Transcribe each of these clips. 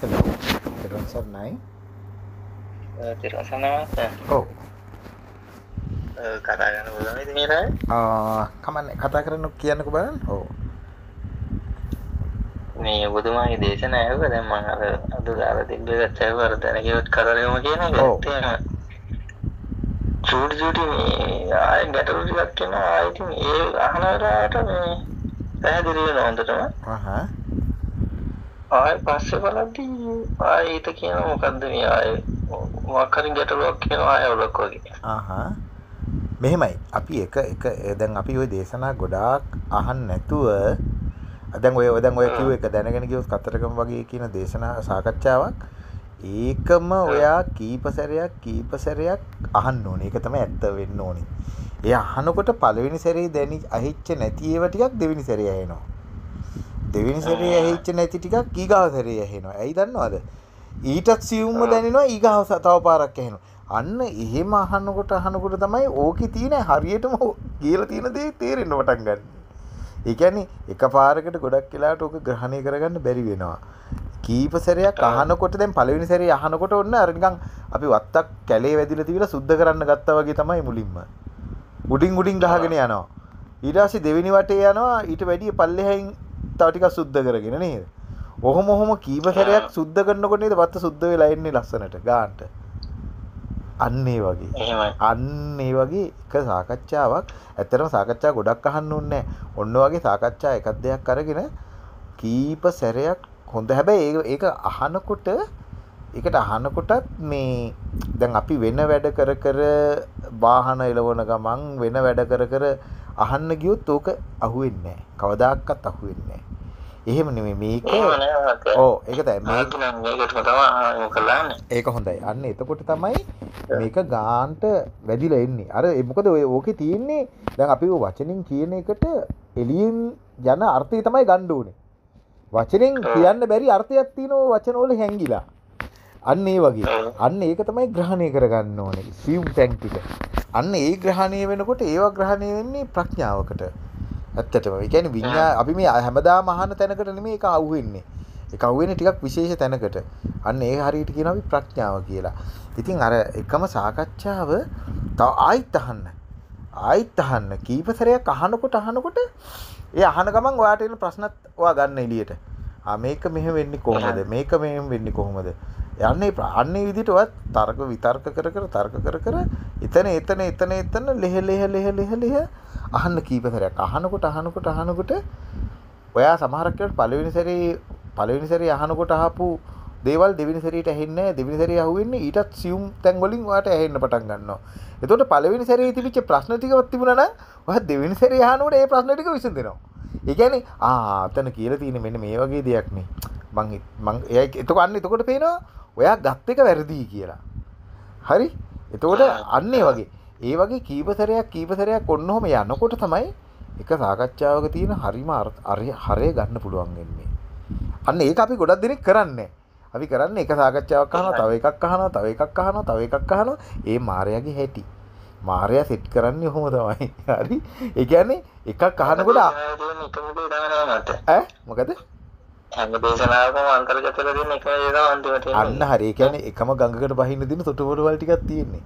තෙරුවන් සරණයි තෙරුවන් සරණයි ඔව් කතා කරන්න පුළුවන් ඉතින් මේ කමන්නේ කතා කරන්න කියන්නකෝ බලන්න ඔව් මේ ඔබතුමාගේ දේශනාව දැන් මම අර අද දාලා තිබ්බ එකත් ඇහුවා අර දැනගෙවත් කරරෙම කියන එක එහෙම චූටි චූටි මේ ආයෙ ගැටලු ටිකක් එනවා ආයෙ ඉතින් ඒ අහන වෙලාවට මේ පැහැදිලි වෙනවා හොඳටම අහහ ආයෙ පස්සේ බලද්දී ආයෙ ඊට කියනවා මොකද්ද මේ ආයෙ මොකක් හරි ගැටලුවක් කියනවා ආයෙ ඔලොක් වගේ අහහ මෙහෙමයි අපි එක එක දැන් අපි ওই දේශනා ගොඩාක් අහන්න නැතුව දැන් ඔය දැන් ඔය කිව්ව එක දැනගෙන ගියොත් කතරගම වගේ කියන දේශනා සාකච්ඡාවක් ඒකම ඔයා කීප සැරයක් කීප සැරයක් අහන්න ඕනේ. ඒක තමයි ඇත්ත වෙන්න ඕනේ. ඒ අහනකොට පළවෙනි සැරේ දැනි අහිච්ච නැති ඒවා ටිකක් දෙවෙනි සැරේ ඇහෙනවා. දෙවෙනි සැරේ ඇහිච්ච නැති ටිකක් ඊගාව සැරේ ඇහෙනවා. ඇයි දන්නවද? ඊටත් සියුම්ම දැනෙනවා ඊගාව තව පාරක් ඇහෙනවා. අන්න එහෙම අහනකොට අහනකොට තමයි ඕකේ තියෙන හරියටම කියලා තියෙන දේ තේරෙන්න පටන් ගන්නේ. ඒ කියන්නේ එකපාරකට ගොඩක් වෙලාවට ඕක ග්‍රහණය කරගන්න බැරි වෙනවා. කීප සැරයක් අහනකොට දැන් පළවෙනි සැරේ අහනකොට ඔන්න අර නිකන් අපි වත්තක් කැලේ වැදිලා තිබිලා සුද්ධ කරන්න ගත්තා වගේ තමයි මුලින්ම. උඩින් උඩින් ගහගෙන යනවා. ඊට පස්සේ දෙවෙනි වටේ යනවා ඊට වැඩිය පල්ලෙහායින් තව ටිකක් සුද්ධ කරගෙන නේද? ඔහොම ඔහොම කීප සැරයක් සුද්ධ කරනකොට නේද වත්ත සුද්ධ වෙලා එන්නේ ලස්සනට ගානට. අන්න ඒ වගේ. අන්න ඒ වගේ එක සාකච්ඡාවක් ඇත්තටම සාකච්ඡා ගොඩක් අහන්න ඕනේ ඔන්න වගේ සාකච්ඡා එකක් දෙයක් අරගෙන කීප සැරයක් හොඳ හැබැයි ඒක අහනකොට ඒකට අහනකොටත් මේ දැන් අපි වෙන වැඩ කර කර වාහන එලවන ගමන් වෙන වැඩ කර කර අහන්න ගියොත් ඕක අහුවෙන්නේ නැහැ. කවදාකවත් අහුවෙන්නේ නැහැ. එහෙම නෙමෙයි. මේක ඔව් ඒක තමයි. ඒක හොඳයි. අන්න එතකොට තමයි මේක ගාන්ට වැඩිලා එන්නේ. අර මොකද ඔය ඕකේ තියෙන්නේ? දැන් අපි වචනින් කියන එකට එළියෙන් යන අර්ථය තමයි ගන්න ඕනේ. වචනෙන් කියන්න බැරි අර්ථයක් තියෙන වචන වල හැංගිලා අන්න ඒ වගේ අන්න ඒක තමයි ග්‍රහණය කරගන්න ඕනේ සියුම් තැන් ටික අන්න ඒ ග්‍රහණය වෙනකොට ඒවා ග්‍රහණය වෙන්නේ ප්‍රඥාවකට ඇත්තටම. ඒ කියන්නේ විඤ්ඤා අපි මේ හැමදාම අහන තැනකට නෙමෙයි ඒක අහුවෙන්නේ. ඒක අහුවෙන්නේ ටිකක් විශේෂ තැනකට. අන්න ඒ හරියට කියනවා අපි ප්‍රඥාව කියලා. ඉතින් අර එකම සාකච්ඡාව තව ආයිත් අහන්න. ආයිත් අහන්න. කීප සැරයක් අහනකොට අහනකොට ඒ අහන ගමන් ඔයාට එන ප්‍රශ්නත් ඔයා ගන්න එළියට. ආ මේක මෙහෙම වෙන්නේ කොහොමද? මේක මෙහෙම වෙන්නේ කොහොමද? යන්නේ අන්නේ විදිහට ඔයත් තර්ක විතර්ක කර කර තර්ක කර කර එතන එතන එතන එතන ලෙහ ලෙහ ලෙහ ලෙහ ලෙහ අහන්න කීප සැරයක්. අහනකොට අහනකොට අහනකොට ඔයා සමහරක් වෙලාවට පළවෙනි සැරේ පළවෙනි සැරේ අහනකොට අහපු දේවල් දෙවෙනි සැරේට ඇහෙන්නේ නැහැ. දෙවෙනි සැරේ අහුවෙන්නේ ඊටත් සියුම් තැන් වලින් ඔයාට ඇහෙන්න පටන් ගන්නවා. එතකොට පළවෙනි සැරේ තිබිච්ච ප්‍රශ්න ටිකවත් තිබුණා නම් ඔයා දෙවෙනි සැරේ අහනකොට ඒ ප්‍රශ්න ටික විසඳෙනවා. ඒ කියන්නේ ආ අතන කියලා තියෙන මෙන්න මේ වගේ දෙයක් නේ. මං මං එතකොට අන්න එතකොට පේනවා ඔයා ගත් එක වැරදි කියලා හරි එතකොට අන්න ඒ වගේ ඒ වගේ කීප සැරයක් කීප සැරයක් ඔන්නෝම යනකොට තමයි එක සාකච්ඡාවක තියෙන හරිම හරය ගන්න පුළුවන් වෙන්නේ. අන්න ඒක අපි ගොඩක් දෙනෙක් කරන්නේ. අපි කරන්නේ එක සාකච්ඡාවක් අහනවා, තව එකක් අහනවා, තව එකක් අහනවා, තව එකක් අහනවා. ඒ මායයාගේ හැටි. මායයා සෙට් කරන්නේ ඔහොම තමයි. හරි. ඒ කියන්නේ එකක් අහනකොට මොකද? හැම දේශනාවකම අන්තර්ගත කරලා තියෙන එකම දේ තමයි අන්තිමට අන්න හරි. ඒ කියන්නේ එකම ගඟකට බහින්න දින තොටුපොළ වල ටිකක් තියෙන්නේ.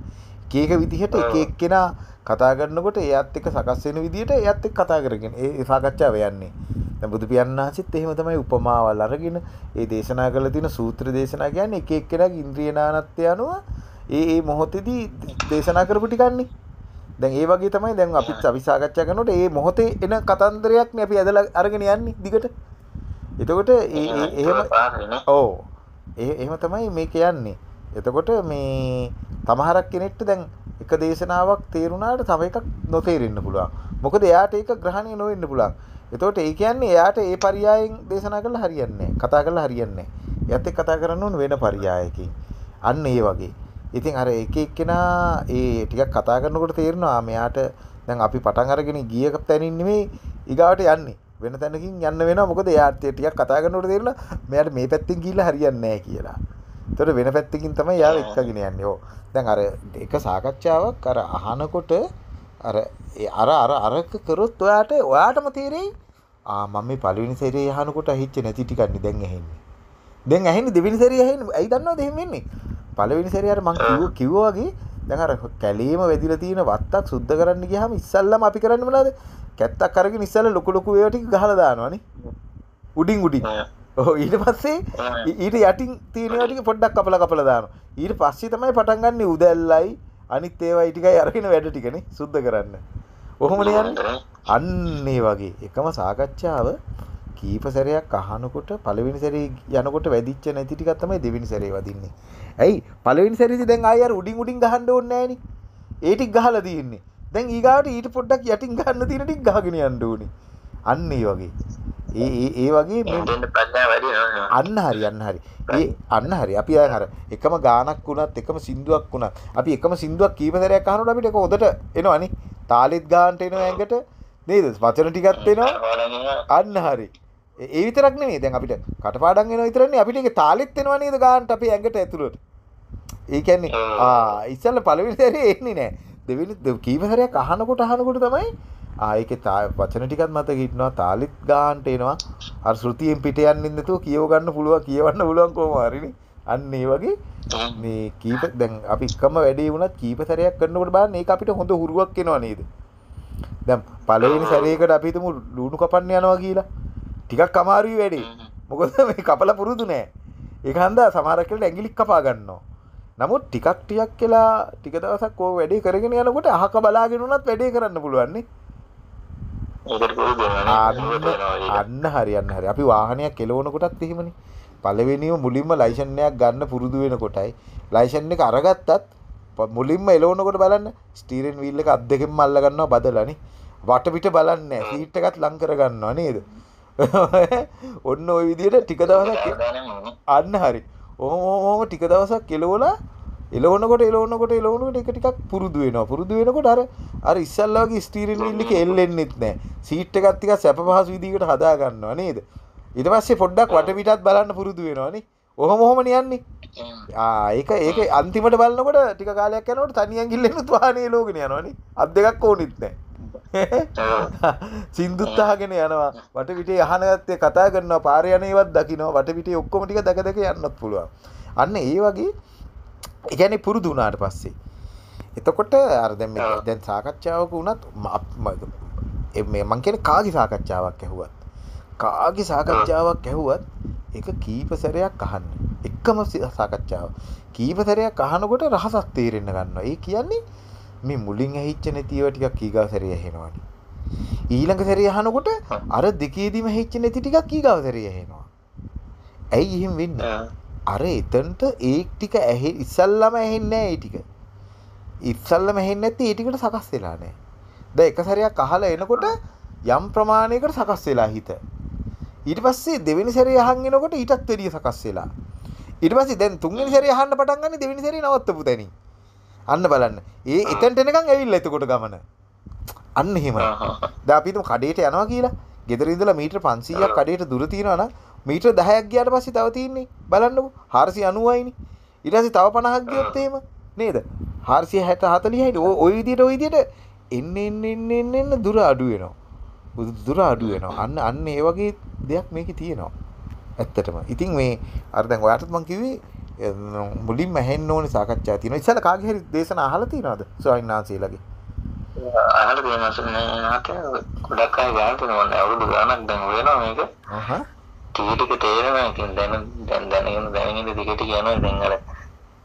එක එක විදිහට එක එක්කෙනා කතා කරනකොට එයත් එක්ක සකස් වෙන විදිහට එයත් එක්ක කතා කරගෙන ඒ සාකච්ඡාව යන්නේ. දැන් බුදු පියාණන් වහන්සේත් එහෙම තමයි උපමාවල් අරගෙන ඒ දේශනා කරලා තියෙන සූත්‍ර දේශනා කියන්නේ එක එක්කෙනාගේ ඉන්ද්‍රිය නානත්වය අනුව ඒ ඒ මොහොතේදී දේශනා කරපු ටිකන්නේ. දැන් ඒ වගේ තමයි දැන් අපිත් අපි සාකච්ඡා කරනකොට ඒ මොහොතේ එන කතන්දරයක්නේ අපි ඇදලා අරගෙන යන්නේ දිගට. එතකොට එහෙම ඔව්. එහෙම තමයි මේක යන්නේ. එතකොට මේ සමහරක් කෙනෙක්ට දැන් එක දේශනාවක් තේරුණාට තව එකක් නොතේරෙන්න පුළුවන්. මොකද එයාට ඒක ග්‍රහණය නොවෙන්න පුළුවන්. එතකොට ඒ කියන්නේ එයාට ඒ පරයයන් දේශනා කරලා හරියන්නේ. කතා කරලා හරියන්නේ. එයාත් එක්ක කතා කරන්න ඕන වෙන පරයයකින්. අන්න ඒ වගේ. ඉතින් අර එක එක්කෙනා ඒ ටිකක් කතා කරනකොට තේරෙනවා මෙයාට දැන් අපි පටන් අරගෙන ගිය තැනින් නෙමෙයි ඊගාවට යන්නේ. වෙන තැනකින් යන්න වෙනවා. මොකද එයාට ටිකක් කතා කරනකොට තේරෙනවා මෙයාට මේ පැත්තෙන් ගිහිල්ලා හරියන්නේ නැහැ කියලා. එතකොට වෙන පැත්තකින් තමයි යාව එක්කගෙන යන්නේ. ඔව්. දැන් අර එක සාකච්ඡාවක් අර අහනකොට අර අර අර අරක කරොත් ඔයාට ඔයාටම තේරෙයි ආ මම මේ පළවෙනි සැරේ අහනකොට හිච්ච නැති ටිකක් නේ දැන් ඇහෙන්නේ. දැන් ඇහෙන්නේ දෙවෙනි සැරේ ඇහෙන්නේ ඇයි දන්නවද එහෙම වෙන්නේ පළවෙනි සැරේ අර මං කිව්ව දැන් අර කැලේම වැදිලා තියෙන වත්තක් සුද්ධ කරන්න ගියාම ඉස්සල්ලාම අපි කරන්නේ මොනවද කැත්තක් අරගෙන ඉස්සල්ලා ලොකු ලොකු ඒවා ටික ගහලා දානවනේ උඩින් උඩින්. ඊට පස්සේ ඊට යටින් තියෙනවා ටික පොඩ්ඩක් කපලා කපලා දානවා. ඊට පස්සේ තමයි පටන් ගන්න උදැල්ලයි අනිත් ඒවා ටිකයි අරගෙන වැඩ ටිකනේ සුද්ධ කරන්න. ඔහොමනේ යන්නේ? අන්න වගේ. එකම සාකච්ඡාව කීප සැරයක් අහනකොට පළවෙනි සැරේ යනකොට වැදිච්ච නැති ටිකක් තමයි දෙවෙනි සැරේ වදින්නේ. ඇයි පළවෙනි සැරේදී දැන් ආයෙ අර උඩින් උඩින් ගහන්න ඕනේ නෑනේ. ඒ ටික ගහලා තියෙන්නේ. දැන් ඊගාට ඊට පොඩ්ඩක් යටින් ගන්න තියෙන ටික ගහගෙන යන්න ඕනේ. අන්න වගේ. ඒ ඒ වගේ. අන්න හරි අන්න හරි. ඒ අන්න හරි. අපි අර එකම ගානක් වුණත් එකම සින්දුවක් වුණත් අපි එකම සින්දුවක් කීප සැරයක් අහනකොට අපිට හොදට එනවනේ. තාලෙත් ගානට එනවා ඇඟට. නේද? වචන ටිකත් එනවා. කටපාඩම් අන්න හරි. ඒ විතරක් නෙමෙයි. දැන් අපිට කටපාඩම් එනවා විතරනේ අපිට ඒක තාලෙත් එනවා නේද ගානට අපේ ඇඟට ඇතුළට. ඒ කියන්නේ ආ ඉස්සෙල්ලා පළවෙනි සැරේ එන්නේ නැහැ. දෙවෙනි කීප සැරයක් අහනකොට අහනකොට තමයි ආ ඒකේ වචන ටිකක් මතක හිටිනවා තාලිත් ගානට එනවා. අර ශ්‍රුතියෙන් පිට යන්නේ නැතුව කියව ගන්න පුළුවන් කියවන්න පුළුවන් කොහොම හරිනේ. අන්න ඒ වගේ මේ කීප දැන් අපි එකම වැඩේ වුණත් කීප සැරයක් කරනකොට බලන්න ඒක අපිට හොඳ හුරුවක් එනවා නේද? දැන් පළවෙනි සැරේකට අපි හිතමු ලුණු කපන්න යනවා කියලා. ටිකක් අමාරුයි වැඩේ. මොකද මේ කපලා පුරුදු නෑ. ඒක හන්දා සමහරක් වෙලට ඇඟිලික් කපා ගන්නවා. නමුත් ටිකක් ටිකක් කියලා ටික දවසක් ඕක වැඩේ කරගෙන යනකොට අහක බලාගෙන උනත් වැඩේ කරන්න පුළුවන් නේ. ඒකට පුරුදු වෙනවා අන්න අන්න හරි. අපි වාහනයක් කෙලවන කොටත් එහෙමනේ. පළවෙනිම මුලින්ම එකක් ගන්න පුරුදු වෙන කොටයි ලයිසන් එක අරගත්තත් මුලින්ම එලවනකොට බලන්න ස්ටීරින් වීල් එක අත් දෙකෙන්ම අල්ල ගන්නවා බදලානේ. වටපිට බලන්නේ නැහැ. සීට් එකත් ලං කර ගන්නවා නේද? ඔන්න ওই විදිහට ටික දවසක් අන්න හරි. ඔහොම ඔහොම ඔහොම ටික දවසක් එලවලා එලවනකොට එලවනකොට එලවනකොට එක ටිකක් පුරුදු වෙනවා. පුරුදු වෙනකොට අර අර ඉස්සල්ලා වගේ ස්ටීරින් වීල් එක එල්ලෙන්නෙත් නැහැ. සීට් එකත් ටිකක් සැප පහසු විදිහකට හදා ගන්නවා නේද? ඊට පස්සේ පොඩ්ඩක් වටපිටත් බලන්න පුරුදු වෙනවානේ. ඔහොම ඔහොමනේ යන්නේ. ආ ඒක ඒක අන්තිමට බලනකොට ටික කාලයක් යනකොට තනියෙන් ගිල්ලෙනුත් වාහනේ ලෝගෙන යනවානේ. අත් දෙකක් ඕනෙත් නැහැ. සින්දුත් අහගෙන යනවා වටපිටේ අහන ගත්තේ කතා කරනවා පාරේ යන ඒවත් දකින්නවා වටපිටේ ඔක්කොම ටික දැක දැක යන්නත් පුළුවන්. අන්න ඒ වගේ ඒ කියන්නේ පුරුදු වුණාට පස්සේ. එතකොට අර දැන් සාකච්ඡාවක වුණත් ම- කියන්නේ කාගේ සාකච්ඡාවක් ඇහුවත් කාගේ සාකච්ඡාවක් ඇහුවත් ඒක කීප සැරයක් අහන්න. එකම සි- සාකච්ඡාව. කීප සැරයක් අහනකොට රහසක් තේරෙන්න ගන්නවා. ඒ කියන්නේ මේ මුලින් ඇහිච්ච නැති ඒවා ටිකක් ඊගාව සැරේ ඇහෙනවානේ. ඊළඟ සැරේ අහනකොට අර දෙකේදීම ඇහිච්ච නැති ටිකක් ඊගාව සැරේ ඇහෙනවා. ඇයි එහෙම වෙන්නේ? අර එතනට ඒ ටික ඇහෙ ඉස්සල්ලාම ඇහෙන්නේ නැහැ ඒ ටික. ඉස්සල්ලාම ඇහෙන්නේ නැති ඒ ටිකට සකස් වෙලා නැහැ. දැන් එක සැරයක් අහලා එනකොට යම් ප්‍රමාණයකට සකස් වෙලා හිත. ඊට පස්සේ දෙවෙනි සැරේ අහන් එනකොට ඊටත් වැඩිය සකස් වෙලා. ඊට පස්සේ දැන් තුන්වෙනි සැරේ අහන්න පටන් ගන්නේ දෙවෙනි සැරේ නවත්තපු තැනින්. අන්න බලන්න. ඒ එතනට එනකන් ඇවිල්ලා එතකොට ගමන. අන්න අපි හිතමු කඩේට යනවා කියලා. ගෙදර ඉඳලා මීටර 500ක් කඩේට දුර තියෙනවා නම් මීටර 10ක් ගියාට පස්සේ තව තියෙන්නේ බලන්නකෝ 490යිනේ. ඊට පස්සේ තව 50ක් ගියොත් එහෙම නේද? 460 40යිනේ. ඔය ඔය විදිහට ඔය විදිහට එන්න එන්න එන්න එන්න එන්න දුර අඩු වෙනවා. දුර අඩු වෙනවා. අන්න අන්න ඒ වගේ දෙයක් මේකේ තියෙනවා. ඇත්තටම. ඉතින් මේ අර දැන් මුලින්ම ඇහෙන්න ඕනේ සාකච්ඡා තියෙනවා. ඉස්සෙල්ලා කාගේ හරි දේශනා අහලා තියෙනවද? ස්වාමීන් වහන්සේලාගේ. අහල තියෙනවස නට ගොඩක් අය ගාන තියෙනවා අවුරුදු ගානක් දැන් වෙනවා මේක අහහ. ටික ටික තේරෙනවා ඉතින් දැන දැන් දැනගෙන දැනගෙන දිගට යනවා දැන් අර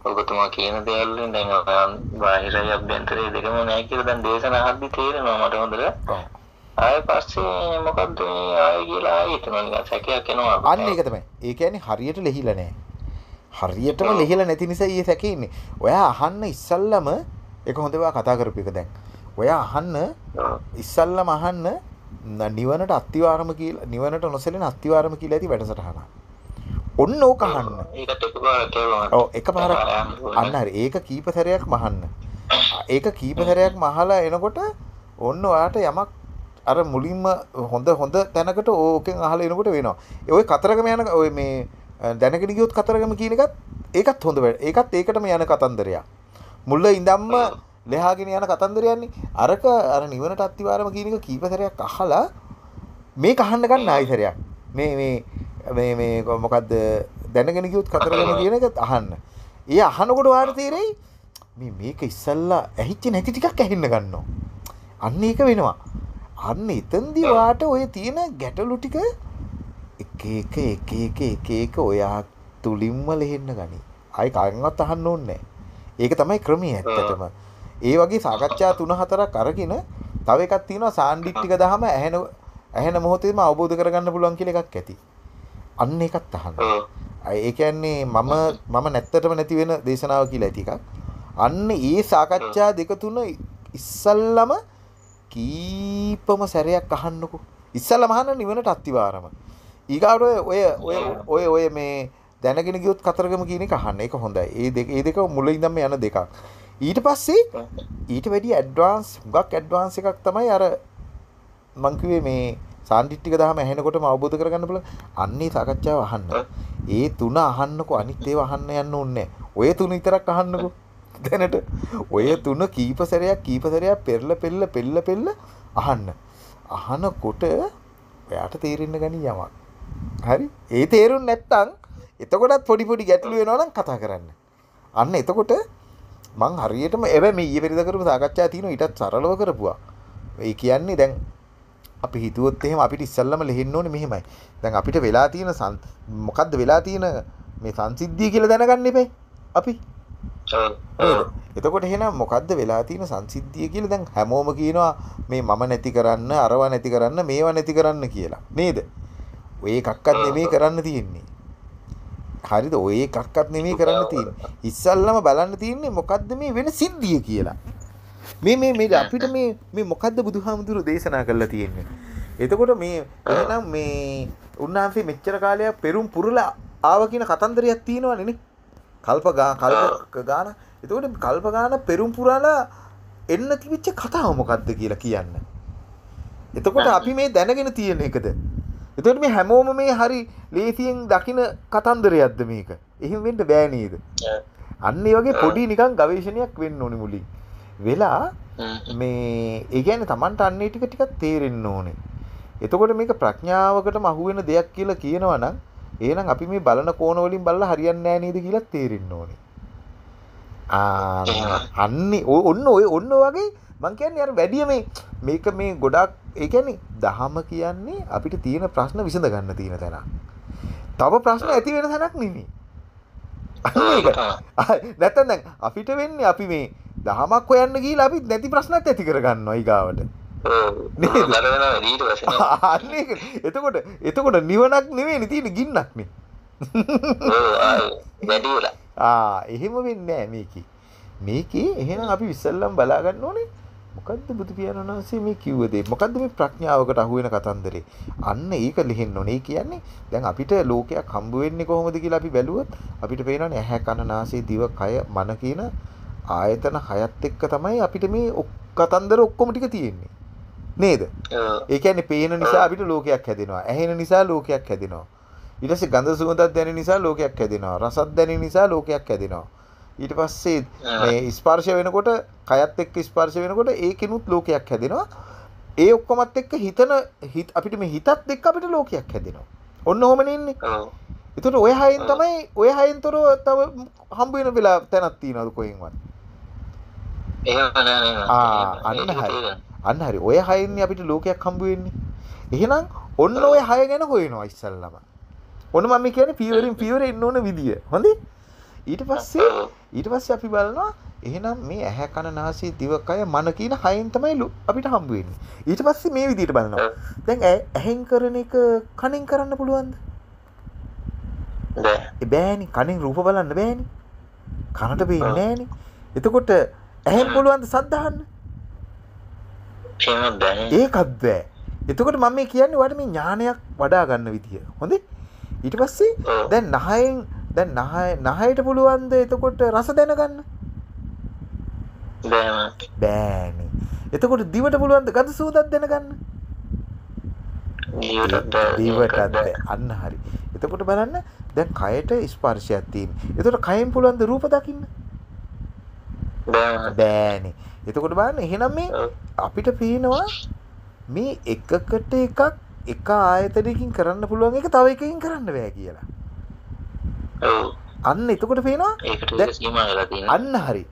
ඔබතුමා කියන දේවල් වලින් දැන් බාහිරයි අභ්‍යන්තරය දෙකම නැහැ කියලා දැන් දේශන අහද්දි තේරෙනවා මට හොඳට. ආයෙ පස්සේ මොකද්ද ආයෙ කියලා ආයෙ හිතනවා නිකන් සැකයක් එනවා අන්න ඒක තමයි. ඒ කියන්නේ හරියට ලෙහිලා නැහැ. හරියටම ලෙහිලා නැති නිසා ඊයේ සැකේ ඉන්නේ. ඔයා අහන්න ඉස්සල්ලාම ඒක හොඳව කතා කරපු එක දැන්. ඔයා අහන්න ඉස්සල්ලාම අහන්න න- නිවනට අත්තිවාරම කියලා නිවනට නොසැලෙන අත්තිවාරම කියලා ඇති වැඩසටහන. ඔන්න ඕක අහන්න. ඔව් එකපාරක් අන්න. ඒක කීප සැරයක්ම අහන්න. ඒක කීප සැරයක්ම අහලා එනකොට ඔන්න ඔයාට යමක් අර මුලින්ම හොඳ හොඳ තැනකට ඕකෙන් අහලා එනකොට වෙනවා. ඒ ඔය කතරගම යන ඔය මේ දැනගෙන ගියොත් කතරගම කියන එකත් ඒකත් හොඳ වැඩ. ඒකත් ඒකටම යන කතන්දරයක්. මුල්ල ඉඳන්ම ලෙහාගෙන යන කතන්දරයන්නේ. අරක අර නිවනට අත්තිවාරම කියන එක කීප සැරයක් අහලා මේක අහන්න ගන්න ආයි සැරයක්. මේ මේ මේ මේ මොකද්ද දැනගෙන ගියොත් කතරගම කියන එක අහන්න. ඒ අහනකොට වාට තේරෙයි මේ මේක ඉස්සල්ලා ඇහිච්ච නැති ටිකක් ඇහෙන්න ගන්නවා. අන්න ඒක වෙනවා. අන්න එතන්දි වාට ඔය තියෙන ගැටලු ටික එක එක එක එක එක එක ඔයා තුලින්ම ලෙහෙන්න ගනි. ආයි කාගෙන්වත් අහන්න ඕනේ නැහැ. ඒක තමයි ක්‍රමය ඇත්තටම. ඒ වගේ සාකච්ඡා තුන හතරක් අරගෙන තව එකක් තියෙනවා සාන්ඩිට්ටික දහම ඇහෙන ඇහෙන මොහොතේම අවබෝධ කරගන්න පුළුවන් කියලා එකක් ඇති. අන්න ඒකත් අහන්න. ඒ කියන්නේ මම මම නැත්තටම නැති වෙන දේශනාව කියලා ඇති එකක්. අන්න ඒ සාකච්ඡා දෙක තුන ඉස්සල්ලම කීපම සැරයක් අහන්නකෝ. ඉස්සල්ලම අහන්න නිවනට අත්තිවාරම. ඊගාට ඔය ඔය ඔය ඔය මේ දැනගෙන ගියොත් කතරගම කියන එක අහන්න. ඒක හොඳයි. ඒ දෙක ඒ දෙක මුලින් ඉඳන්ම යන දෙකක්. ඊට පස්සේ ඊට වැඩි ඇඩ්වාන්ස් හුඟක් ඇඩ්වාන්ස් එකක් තමයි අර මං කිව්වේ මේ සාන්දිටික දහම ඇහෙනකොටම අවබෝධ කරගන්න පුළුවන්. අන්නේ සාකච්ඡාව අහන්න. ඒ තුන අහන්නකෝ අනිත් ඒවා අහන්න යන්න ඕනේ ඔය තුන විතරක් අහන්නකෝ. දැනට ඔය තුන කීප සැරයක් කීප සැරයක් පෙරල පෙරල පෙරල පෙරල අහන්න. අහනකොට ඔයාට තේරෙන්න ගනි යමක්. හරි? ඒ තේරුම් නැත්තම් එතකොටත් පොඩි පොඩි ගැටලු වෙනවා නම් කතා කරන්න. අන්න එතකොට මං හරියටම එබැ මේ ඊයේ පෙරේද කරපු සාකච්ඡා තියෙනවා ඊටත් සරලව කරපුවා. ඒ කියන්නේ දැන් අපි හිතුවොත් එහෙම අපිට ඉස්සල්ලාම ලෙහෙන්න ඕනේ මෙහෙමයි. දැන් අපිට වෙලා තියෙන මොකද්ද වෙලා තියෙන මේ සංසිද්ධිය කියලා දැනගන්න එපේ. අපි. එතකොට එහෙනම් මොකද්ද වෙලා තියෙන සංසිද්ධිය කියලා දැන් හැමෝම කියනවා මේ මම නැති කරන්න, අරව නැති කරන්න, මේවා නැති කරන්න කියලා. නේද? ඔය එකක්වත් නෙමෙයි කරන්න තියෙන්නේ. හරිද? ඔය එකක්වත් නෙමෙයි කරන්න තියෙන්නේ. ඉස්සල්ලාම බලන්න තියෙන්නේ මොකද්ද මේ වෙන සිද්ධිය කියලා. මේ මේ මේ අපිට මේ මේ මොකද්ද බුදුහාමුදුරු දේශනා කරලා තියෙන්නේ. එතකොට මේ එහෙනම් මේ උන්වහන්සේ මෙච්චර කාලයක් පෙරුම් පුරලා ආව කියන කතන්දරයක් තියෙනවනේ නේ. කල්ප ගා කල්ප ගාන. එතකොට කල්ප ගාන පෙරුම් පුරලා එන්න තිබිච්ච කතාව මොකද්ද කියලා කියන්න. එතකොට අපි මේ දැනගෙන තියෙන එකද? එතකොට මේ හැමෝම මේ හරි ලේසියෙන් දකින කතන්දරයක්ද මේක? එහෙම වෙන්න බෑ නේද? අන්න වගේ පොඩි නිකන් ගවේෂණයක් වෙන්න ඕනි මුලින්. වෙලා මේ ඒ කියන්නේ Tamanට අන්නේ ටික ටිකක් තේරෙන්න ඕනේ. එතකොට මේක ප්‍රඥාවකටම අහු වෙන දෙයක් කියලා කියනවා නම් එහෙනම් අපි මේ බලන කෝණ වලින් බලලා හරියන්නේ නැහැ නේද කියලා තේරෙන්න ඕනේ. අන්නේ ඔන්න ඔය ඔන්න වගේ මං කියන්නේ අර වැඩි මේ මේක මේ ගොඩක් ඒ කියන්නේ දහම කියන්නේ අපිට තියෙන ප්‍රශ්න විසඳ ගන්න තියෙන තැන. තව ප්‍රශ්න ඇති වෙන තැනක්. නැත්තම් දැන් අපිට වෙන්නේ අපි මේ දහමක් හොයන්න ගිහිල්ලා අපි නැති ප්‍රශ්නත් ඇති කරගන්නවා ඊගාවට. නේද? එතකොට එතකොට නිවනක් නෙවෙයි තියෙන ගින්නක් නේ. වැඩි වෙලා. ආ එහෙම වෙන්නේ මේකේ. මේකේ එහෙනම් අපි ඉස්සල්ලාම බලා ගන්න ඕනේ මොකද්ද බුදු පියාණන් වහන්සේ මේ කිව්ව දේ? මොකද්ද මේ ප්‍රඥාවකට අහු වෙන කතන්දරේ? අන්න ඒක ලිහෙන්න ඕනේ. කියන්නේ දැන් අපිට ලෝකයක් හම්බ වෙන්නේ කොහොමද කියලා අපි බැලුවොත් අපිට පේනවනේ ඇහැ කන නාසය දිව කය මන කියන ආයතන හයත් එක්ක තමයි අපිට මේ කතන්දර ඔක්කොම ටික තියෙන්නේ. නේද? ඒ කියන්නේ පේන නිසා අපිට ලෝකයක් හැදෙනවා. ඇහෙන නිසා ලෝකයක් හැදෙනවා. ඊට පස්සේ ගඳ සුවඳක් දැනෙන නිසා ලෝකයක් හැදෙනවා. රසක් දැනෙන නිසා ලෝකයක් හැදෙනවා. ඊට පස්සේ මේ ස්පර්ශ වෙනකොට කයත් එක්ක ස්පර්ශ වෙනකොට ඒකිනුත් ලෝකයක් හැදෙනවා. ඒ ඔක්කොමත් එක්ක හිතන අපිට මේ හිතත් එක්ක අපිට ලෝකයක් හැදෙනවා. ඔන්න ඔහොමනේ ඉන්නේ. එතකොට ඔය හයෙන් තමයි ඔය හයෙන් තොරව තව හම්බ වෙන වෙලා තැනක් තියනවද කොහෙන්වත්? අන්න හරි. අන්න හරි. ඔය හයෙන්නේ අපිට ලෝකයක් හම්බ වෙන්නේ. එහෙනම් ඔන්න ඔය හය ගැන හොයනවා ඉස්සල්ලාම. ඔන්න මම කියන්නේ පියවරින් පියවර එන්න ඕන විදිය. හොඳේ? ඊට පස්සේ ඊට පස්සේ අපි බලනවා එහෙනම් මේ ඇහැ කන නාසය දිව කය මන කියන හයෙන් තමයි අපිට හම්බ වෙන්නේ. ඊට පස්සේ මේ විදිහට බලනවා. දැන් ඇහෙන් කරන එක කනෙන් කරන්න පුළුවන්ද? බෑ. බෑනේ. කනෙන් රූප බලන්න බෑනේ. කනට පේන්නේ නෑනේ. එතකොට ඇහෙන් පුළුවන්ද සද්ද අහන්න? ඒකත් බෑ. එතකොට මම මේ කියන්නේ ඔයාලට මේ ඥානයක් වඩා ගන්න විදිය. හොඳේ? ඊට පස්සේ දැන් නහයෙන් දැන් නහය නහයට පුළුවන්ද එතකොට රස දැනගන්න? බෑනේ. එතකොට දිවට පුළුවන්ද ගඳ සුවඳක් දැනගන්න? දිවටත්. අන්න හරි. එතකොට බලන්න දැන් කයට ස්පර්ශයක් තියෙන. එතකොට කයෙන් පුළුවන්ද රූප දකින්න? බෑනේ. එතකොට බලන්න එහෙනම් මේ අපිට පේනවා මේ එකකට එකක් එක ආයතනයකින් කරන්න පුළුවන් එක තව එකකින් කරන්න බෑ කියලා. අන්න එතකොට පේනවා අන්න හරි.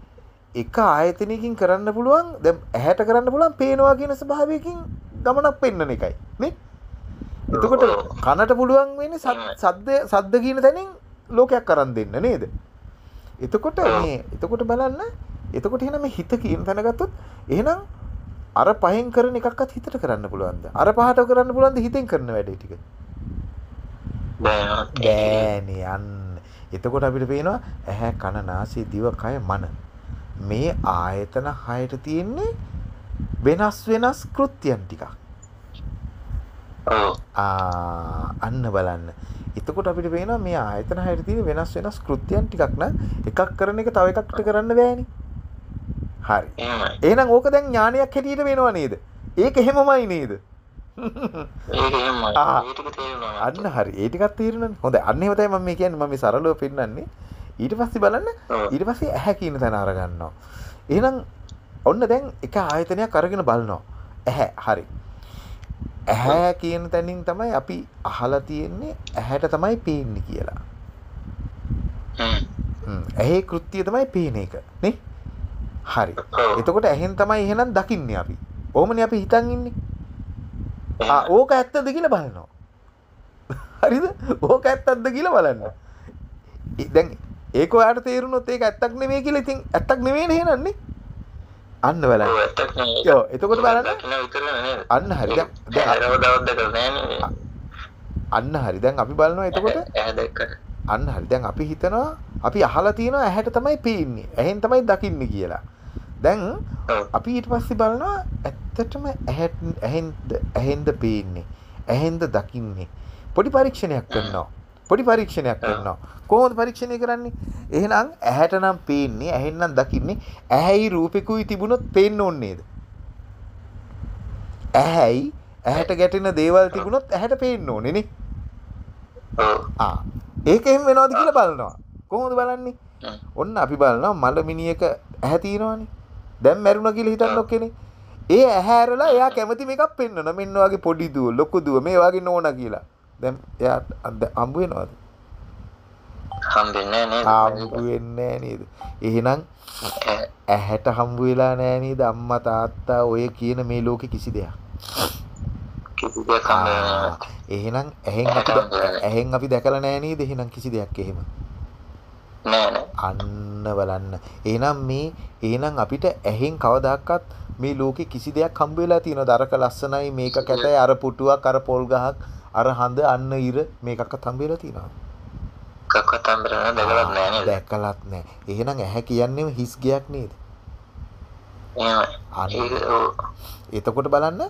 එක ආයතනයකින් කරන්න පුළුවන් දැන් ඇහැට කරන්න පුළුවන් පේනවා කියන ස්වභාවයකින් ගමනක් පෙන්වන එකයි නේ? එතකොට. කනට පුළුවන් එහෙමයි. සද්ද සද්ද කියන තැනින් ලෝකයක් කරන් දෙන්න නේද? එතකොට. මේ එතකොට බලන්න එතකොට එහෙනම් මේ හිත කියන තැන ගත්තොත් එහෙනම් අර පහෙන් කරන එකක්වත් හිතට කරන්න පුළුවන්ද? අර පහට කරන්න පුළුවන්ද හිතෙන් කරන වැඩේ ටික? බෑනවා බෑනේ අන්න එතකොට අපිට පේනවා ඇහැ කන නාසය දිව කය මන. මේ ආයතන හයට තියෙන්නේ වෙනස් වෙනස් කෘත්‍යයන් ටිකක්. අන්න බලන්න. එතකොට අපිට පේනවා මේ ආයතන හයට තියෙන වෙනස් වෙනස් කෘත්‍යයන් ටිකක් නම් එකක් කරන එක තව එකකට කරන්න බෑනේ. හරි. එහෙනම් ඕක දැන් ඥානයක් හැටියට වෙනව නේද? ඒක එහෙමමයි නේද අන්න හරි ඒ ටිකක් තේරුණානේ හොඳයි අන්න එහෙම තමයි මම මේ කියන්නේ මම මේ සරලව පෙන්නන්නේ ඊට පස්සේ බලන්න ඊට පස්සේ ඇහැ කියන තැන අරගන්නවා. එහෙනම් ඔන්න දැන් එක ආයතනයක් අරගෙන බලනවා. ඇහැ හරි. ඇහැ කියන තැනින් තමයි අපි අහලා තියෙන්නේ ඇහැට තමයි පේන්නේ කියලා. ඇහි කෘත්‍යය තමයි පේන එක. නේ? හරි. එතකොට ඇහෙන් තමයි එහෙනම් දකින්නේ අපි. ඕමනේ අපි හිතන් ඉන්නේ. ඕක ඇත්තද කියලා බලනවා. හරිද? ඕක ඇත්තක්ද කියලා බලන්න. දැන් ඒක ඔයාලට තේරුණොත් ඒක ඇත්තක් නෙමෙයි කියලා ඉතින් ඇත්තක් නෙමෙයිනේ එහෙනන්නේ. අන්න බලන්න. යෝ එතකොට බලන්න අන්න හරි අන්න හරි දැන් අපි බලනවා එතකොට අන්න හරි දැන් අපි හිතනවා අපි අහලා තියෙනවා ඇහැට තමයි පේන්නේ ඇහෙන් තමයි දකින්නේ කියලා. දැන් අපි ඊට පස්සේ බලනවා ඇත්තටම ඇහෙන්ද ඇහෙන්ද පේන්නේ ඇහෙන්ද දකින්නේ. පොඩි පරීක්ෂණයක් කරනවා. පොඩි පරීක්ෂණයක් කරනවා. කොහොමද පරීක්ෂණය කරන්නේ? එහෙනම් ඇහැට නම් පේන්නේ ඇහෙන් නම් දකින්නේ ඇහැයි රූපෙකුයි තිබුණොත් පේන්න ඕනේ නේද? ඇහැයි ඇහැට ගැටෙන දේවල් තිබුණොත් ඇහැට පේන්න ඕනේ නේ. ආ. ඒක එහෙම වෙනවද කියලා බලනවා. කොහොමද බලන්නේ. ඔන්න අපි බලනවා මල මිනියක ඇහැ තියෙනවනේ දැන් මැරුණා කියලා හිතන්න ඔක්කේනේ. ඒ ඇහැ ඇරලා එයා කැමති මේකක් පෙන්වනවා මෙන්න වගේ පොඩි දුව ලොකු දුව මේ වගේ නෝනා කියලා. දැන් එයා හම්බ වෙනවද? හම්බෙන්නේ නේද? හම්බ වෙන්නේ නැහැ නේද? එහෙනම් ඇහැට හම්බ වෙලා නැහැ නේද? අම්මා තාත්තා ඔය කියන මේ ලෝකේ කිසි දෙයක්. කිසි දෙයක් හම්බෙන්නේ ආ, නැහැ. එහෙනම් ඇහෙන් අපි ඇහෙන් අපි දැකලා නැහැ නේද? එහෙනම් කිසි දෙයක් එහෙම. නෑ නෑ අන්න බලන්න. එහෙනම් මේ එහෙනම් අපිට ඇහෙන් කවදාකවත් මේ ලෝකේ කිසි දෙයක් හම්බ වෙලා තියෙනවද? අරක ලස්සනයි, මේක කැතයි, අර පුටුවක්, අර පොල් ගහක්, අර හඳ, අන්න ඉර මේකක්වත් හම්බ වෙලා තියෙනවද? කක්වත් හම්බෙන්නේ නැහැ දැකලත් නෑ නේද දැකලත් නැහැ. එහෙනම් ඇහැ කියන්නේම හිස් ගයක් නේද? එතකොට බලන්න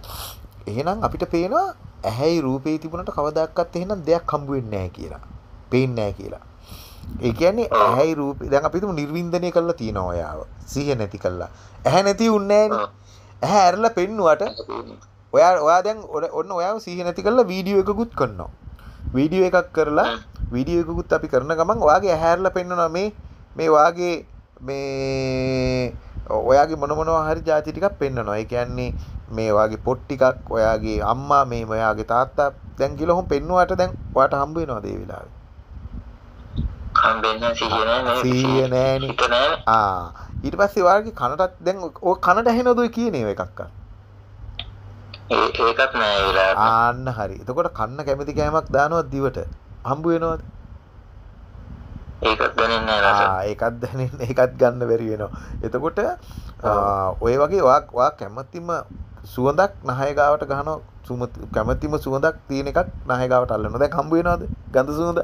එහෙනම් අපිට පේනවා ඇහැයි රූපේ තිබුණට කවදාකවත් එහෙනම් දෙයක් හම්බ වෙන්නේ නැහැ කියලා. පේන්නේ නැහැ කියලා. ඒ කියන්නේ ඔව්. ඇහැයි රූපේ දැන් අපි හිතමු නිර්වින්දනය කරලා තියෙනවා ඔයාව. සිහිය නැති කළා. ඇහැ නැති උන්නේ ඔව්. ඇහැ ඇරලා පෙන්නුවට ඔයා ඔයා දැන් ඔන- ඔන්න ඔයාව සිහිය නැති කරලා වීඩියෝ එකකුත් කරනවා. වීඩියෝ එකක් කරලා වීඩියෝ එකකුත් අපි කරන ගමන් ඔයාගේ ඇහැ ඇරලා පෙන්වනවා මේ මේ වාගේ මේ ඔයාගේ මොන මොනවා හරි જાති ටිකක් පෙන්වනවා. ඒ කියන්නේ මේ වාගේ පොත් ටිකක් ඔයාගේ අම්මා මේ ඔයාගේ තාත්තා දැන් කියලා හොම් පෙන්නුවාට දැන් ඔයාට හම්බ වෙනවද ඒ වෙලාවේ? හම්බෙන්නේ සිහිය නෑ සිහිය නෑනේ. හිත නෑනේ ආ ඊට පස්සේ ඔයාගේ කනටත් දැන් ඔය කනට ඇහෙනවද කියන ඒවා එකක්වත්? ඒ ඒකත් නෑ වෙලාවට ආන්න හරි. එතකොට කන්න කැමති කෑමක් දානවද දිවට? හම්බ වෙනවද? ඒකත් දැනෙන්නේ නෑ ආ ඒකත් දැනෙන්න ඒකත් ගන්න බැරි වෙනවා. එතකොට ඔය වගේ ඔයා ඔයා කැමතිම සුවඳක් නහය ගාවට සුමත- කැමතිම සුවඳක් තියෙන එකක් නහය ගාවට අල්ලනවා. දැන් හම්බ වෙනවද? ගඳ සුවඳ?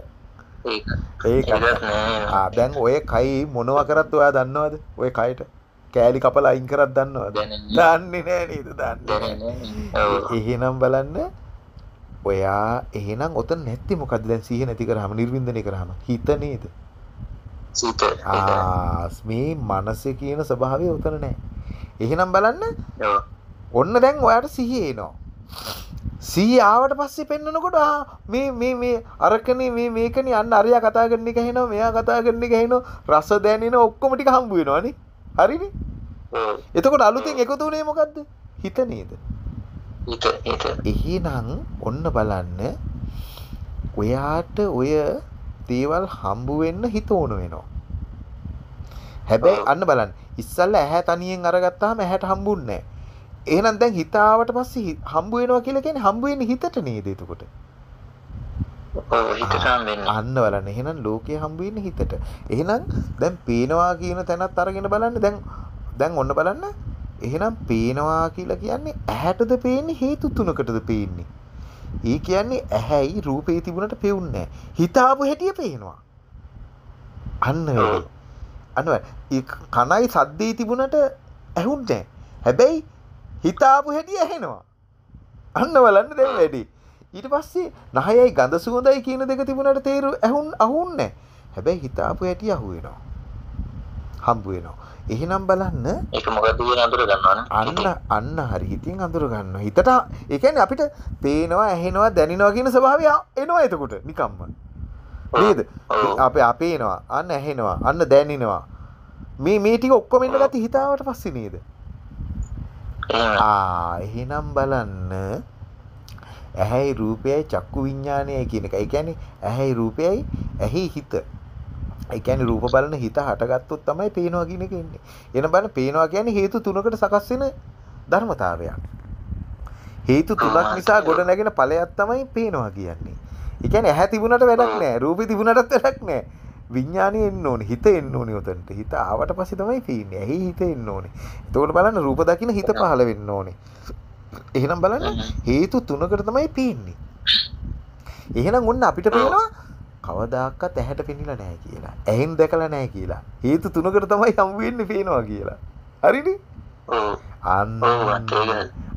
ඒක. නෑ. දැන් ඔය කයි මොනවා කරත් ඔයා දන්නවද? ඔය කයට? කෑලි කපලා අයින් කරත් දන්නවද? දන්නේ නෑ නේද? දන්නේ නෑ. එහෙනම් බලන්න. ඔයා එහෙනම් ඔතන නැති මොකද්ද? දැන් සිහිය නැති කරාම නිර්වින්දනය කරාම. හිත නේද? මේ මනසේ කියන ස්වභාවය උතන නැහැ. එහෙනම් බලන්න. ඔන්න දැන් ඔයාට සිහිය එනවා. සිහිය ආවට පස්සේ පෙන්නකොට ආ මේ අරකනේ මේ මේකනේ අන්න අරයා කතා කරන එක ඇහෙනවා මෙයා කතා කරන එක ඇහෙනවා රස දැනෙන ඔක්කොම ටික හම්බ වෙනවනේ. හරිනේ? ඔව් එතකොට අලුතෙන් එකතු වුණේ මොකද්ද? හිත නේද? හිත එහෙනම් ඔන්න බලන්න ඔයාට ඔය දේවල් හම්බ වෙන්න හිත ඕන වෙනවා. හැබැයි අන්න බලන්න ඉස්සල්ලා ඇහැ තනියෙන් අරගත්තාම ඇහැට හම්බුන්නේ එහෙනම් දැන් හිත ආවට පස්සේ හම්බ වෙනවා කියලා කියන්නේ හම්බ වෙන්නේ හිතට නේද එතකොට? අන්න බලන්න. එහෙනම් ලෝකේ හම්බ වෙන්නේ හිතට. එහෙනම් දැන් පේනවා කියන තැනත් අරගෙන බලන්න දැන් දැන් ඔන්න බලන්න. එහෙනම් පේනවා කියලා කියන්නේ ඇහැටද පේන්නේ හේතු තුනකටද පේන්නේ? ඒ කියන්නේ ඇහැයි රූපේ තිබුණට පෙවුන්නේ. හිතාපු හැටිය පේනවා. අන්න. අන්න කනයි සද්දේ තිබුණට ඇහුන්නේ නැහැ. හැබැයි හිතාපු හැටි ඇහෙනවා. අන්න බලන්න දැන් වැඩි. ඊට පස්සේ නහයයි ගඳ සුවඳයි කියන දෙක තිබුණට තේරු ඇහුන් අහුන්නේ හැබැයි හිතාපු හැටි අහු වෙනවා. හම්බ වෙනවා. එහෙනම් බලන්න ඒක මොකද කියන අඳුර ගන්නවනේ. අන්න අන්න හරි හිතින් අඳුර ගන්නවා. හිතට ඒ කියන්නේ අපිට පේනවා, ඇහෙනවා, දැනෙනවා කියන ස්වභාවය එනවා එතකොට නිකම්ම. නේද? අපේ අපේනවා, අන්න ඇහෙනවා, අන්න දැනෙනවා. මේ මේ ටික ඔක්කොම එන්න ගත්තී හිතාවට පස්සේ නේද? ආ එහෙනම් බලන්න ඇහැයි රූපයයි චක්කු විඤ්ඤාණයයි කියන එක. ඒ කියන්නේ ඇහැයි රූපයයි ඇහි හිත. ඒ කියන්නේ රූප බලන හිත හටගත්තොත් තමයි පේනවා කියන එක එන්නේ. එන බලන්න පේනවා කියන්නේ හේතු තුනකට සකස් වෙන ධර්මතාවයක්. හේතු තුනක් නිසා ගොඩ නැගෙන ඵලයක් තමයි පේනවා කියන්නේ. ඒ කියන්නේ ඇහැ තිබුණට වැඩක් නැහැ. රූපේ තිබුණටත් වැඩක් නැහැ. විඥානෙ එන්න ඕනේ. හිත එන්න ඕනේ උතන්ට. හිත ආවට පස්සේ තමයි පේන්නේ. ඇහි හිත එන්න ඕනේ. එතකොට බලන්න රූප දකින්න හිත පහළ වෙන්න ඕනේ. එහෙනම් බලන්න හේතු තුනකට තමයි පේන්නේ. එහෙනම් ඔන්න අපිට පේනවා කවදාකවත් ඇහැට පෙනිලා නැහැ කියලා. ඇහෙන් දැකලා නැහැ කියලා. හේතු තුනකට තමයි හම් වෙන්නේ පේනවා කියලා. හරිනේ? අන්න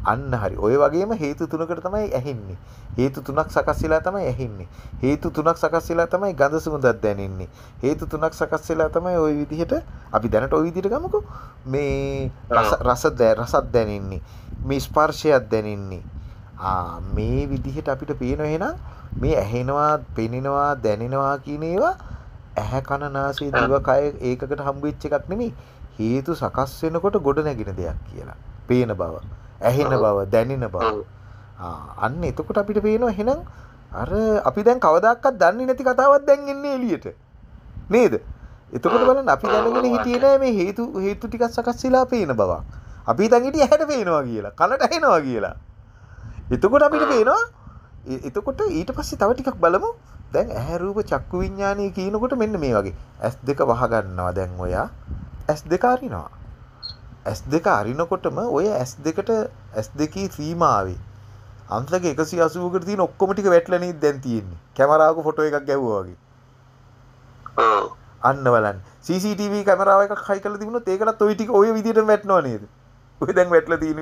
අන්න හරි. ඔය වගේම හේතු තුනකට තමයි ඇහෙන්නේ. හේතු තුනක් සකස් වෙලා තමයි ඇහෙන්නේ. හේතු තුනක් සකස් වෙලා තමයි ගඳ සුවඳක් දැනෙන්නේ. හේතු තුනක් සකස් වෙලා තමයි ওই විදිහට අපි දැනට ওই විදිහට ගමුකෝ. මේ රස රස රසක් දැනෙන්නේ. මේ ස්පර්ශයක් දැනෙන්නේ. ආ මේ විදිහට අපිට පේන එහෙනම් මේ ඇහෙනවා, පෙනෙනවා, දැනෙනවා කියන ඒවා ඇහැ කන නාසය දිව කය ඒකකට හම්බ වෙච්ච එකක් නෙමෙයි. හේතු සකස් වෙනකොට ගොඩ නැගින දෙයක් කියලා. පේන බව. ඇහෙන බව දැනෙන බව. අන්න එතකොට අපිට පේනවා එහෙනම් අර අපි දැන් කවදාකවත් දන්නේ නැති කතාවක් දැන් එන්නේ එළියට. නේද? එතකොට බලන්න අපි දැනගෙන හිටියේ නෑ මේ හේතු හේතු ටිකක් සකස් වෙලා පේන බවක්. අපි හිතන් හිටියේ ඇහැට පේනවා කියලා කනට ඇහෙනවා කියලා. එතකොට අපිට පේනවා එතකොට ඊට පස්සේ තව ටිකක් බලමු. දැන් ඇහැ රූප චක්කු විඥානය කියනකොට මෙන්න මේ වගේ. S2 වහ ගන්නවා දැන් ඔයා ඇස් දෙකාරිනවා ඇස් දෙක අරිනකොටම ඔය ඇස් දෙකට ඇස් දෙකී සීමාවේ අන්සක එකසි අසුවකට තින ඔක්කොමටික වැටලනී දැන්තියෙන්නේ කැමරාවක ෆොට එකක් ගැව්වාගේ අන්න වලන් CCTV කමරාව එක කයිකල තිබුණ ඒකලත් ඔයිටික ඔය විදිට වැටනවා නේද? ඔය දැන් වැටල තියෙන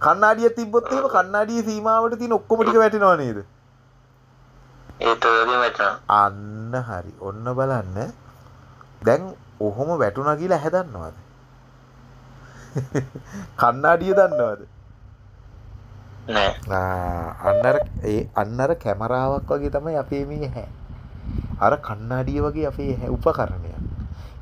කන්නාඩිය තිබොත්තේම කන්නාඩිය සීමාවට තින ඔක්කොමටික වැටෙනවා නේද? අන්න හරි. ඔන්න බලන්න. දැන් ඔහොම වැටුණා කියලා හැදන්නවද? කන්නාඩිය දන්නවද? අන්නර ඒ අන්නර කැමරාවක් වගේ තමයි අපේ මේ ඇහැ. අර කන්නාඩිය වගේ අපේ ඇහැ උපකරණයක්.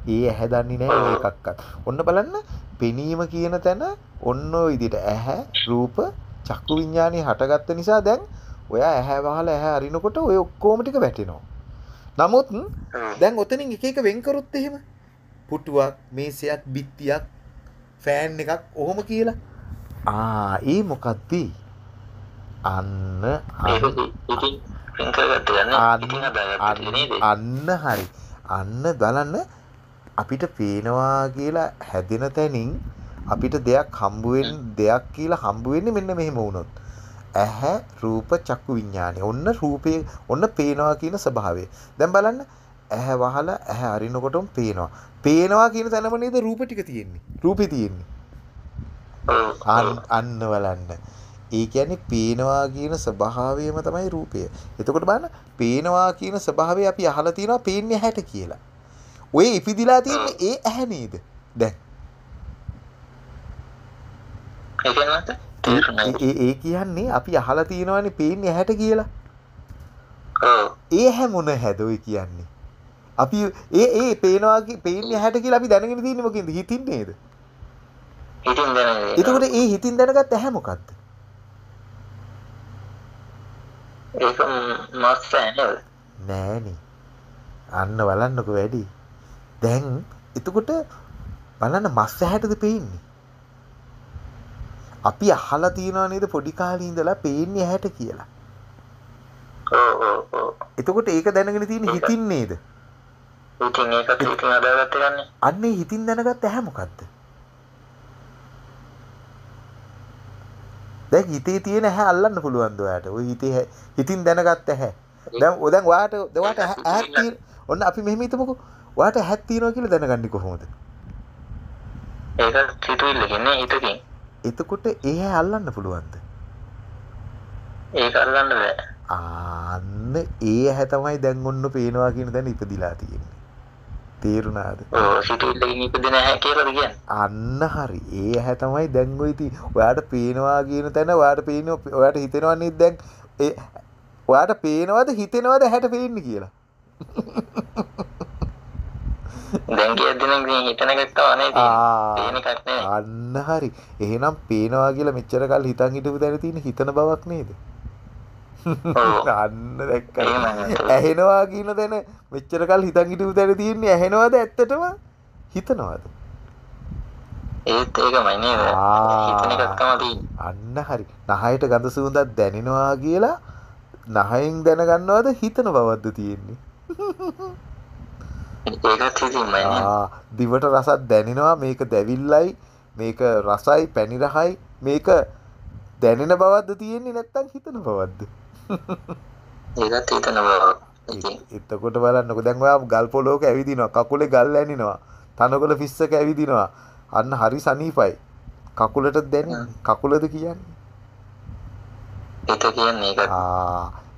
ඒ ඇහැ දන්නේ නෑ ඒකක්වත්. ඔන්න බලන්න පෙනීම කියන තැන ඔන්න විදිහට ඇහැ රූප චක්කු විඤ්ඤාණය හටගත්ත නිසා දැන් ඔයා ඇහැ වහලා ඇහැ අරිනකොට ඔය ඔක්කොම ටික වැටෙනවා. නමුත් දැන් ඔතනින් එක එක වෙන් කරොත් එහෙම පුටුවක් මේසයක් බිත්තියක් ෆෑන් එකක් ඔහොම කියලා. ආ ඒ මොකක්ද? අන්න අන්න හරි. අන්න බලන්න අපිට පේනවා කියලා හැදෙන තැනින් අපිට දෙයක් හම්බ දෙයක් කියලා හම්බ වෙන්නේ මෙන්න මෙහෙම වුණොත්. ඇහැ රූප චක්කු විඥානය. ඔන්න රූපේ ඔන්න පේනවා කියන ස්වභාවය. දැන් බලන්න ඇහැ වහලා ඇහැ අරිනකොටම පේනවා. පේනවා කියන තැනම නේද රූප ටික තියෙන්නේ. රූපේ තියෙන්නේ. අන්න බලන්න. ඒ කියන්නේ පේනවා කියන ස්වභාවයම තමයි රූපය. එතකොට බලන්න පේනවා කියන ස්වභාවය අපි අහලා තියෙනවා පේන්නේ ඇහැට කියලා. ඔය ඉපිදිලා තියෙන්නේ ඒ ඇහැ නේද? දැන්. ඒ කියන්නේ අපි අහලා තියෙනවානේ පේන්නේ ඇහැට කියලා. ඒ ඇහැ මොන හැද ඔය කියන්නේ? අපි ඒ ඒ පේනවා පේන්නේ ඇහැට කියලා අපි දැනගෙන තියෙන්නේ මොකෙන්ද? හිතින් නේද? හිතින් දැනගෙන. එතකොට ඒ හිතින් දැනගත්ත ඇහැ මොකද්ද? ඒක මස් නේද? නෑනේ. අන්න බලන්නකෝ වැඩි. දැන් එතකොට බලන්න මස් ඇහැටද පේන්නේ. අපි අහලා තියනවා නේද පොඩි කාලේ ඉඳලා පේන්නේ ඇහැට කියලා. ඔව් ඔව් ඔව් එතකොට ඒක දැනගෙන තියෙන හිතින් නේද? ඉතින් ඒකත් ඉතින් අදාගත්ත ගන්නේ අන්නේ හිතින් දැනගත්ත ඇහැ මොකද්ද? දැන් හිතේ තියෙන ඇහැ අල්ලන්න පුළුවන්ද ඔයාට? ওই හිතේ හිතින් දැනගත්ත ඇහැ. දැන් ඔය දැන් ඔයාට ඔයාට ඇහැ- ඇහක් තියෙන ඔන්න අපි මෙහෙම හිතමුකෝ. ඔයාට ඇහක් තියෙනවා කියලා දැනගන්නේ කොහොමද? ඒකත් හිතුවිල්ලකින් හිතකින් එතකොට ඒ අල්ලන්න පුළුවන්ද? ඒක අල්ලන්න බෑ ආන්න ඒ ඇහැ තමයි දැන් ඔන්න පේනවා කියන දැන ඉපදිලා තියෙන්නේ. තේරුණාද? අන්න හරි. ඒ ඇහැ තමයි දැන් ඉතින් ඔයාට පේනවා කියන තැන ඔයාට පේනවා ඔයාට හිතෙනවා නේද දැන් ඔයාට පේනවද හිතෙනවද ඇහැට පේන්නේ කියලා? දැන් අන්න හරි. එහෙනම් පේනවා කියලා මෙච්චර කල් හිතන් හිටපු තැන තියෙන හිතන බවක් නේද? දැක්කද? එහෙමයි. ඇහෙනවා කියන තැන මෙච්චර කල් හිතන් හිටපු තැන තියෙන්නේ ඇහෙනවද ඇත්තටම හිතනවද? ඒත් ඒකමයි අන්න හරි. නහයට ගඳ සුවඳක් දැනෙනවා කියලා නහයෙන් දැනගන්නවද හිතන බවක්ද තියෙන්නේ? දිවට රසක් දැනෙනවා මේක දැවිල්ලයි මේක රසයි පැණි රහයි මේක දැනෙන බවක්ද තියෙන්නේ නැත්නම් හිතන බවක්ද? ඒකත් හිතන බව ඉතින් එතකොට බලන්නකො. දැන් ඔයා ගල් පොලොක ඇවිදිනවා. කකුලේ ගල් ඇනිනවා. තනකොළ පිස්සක ඇවිදිනවා. අන්න හරි සනීපයි. කකුලට දැනෙන්නේ කකුලද කියන්නේ?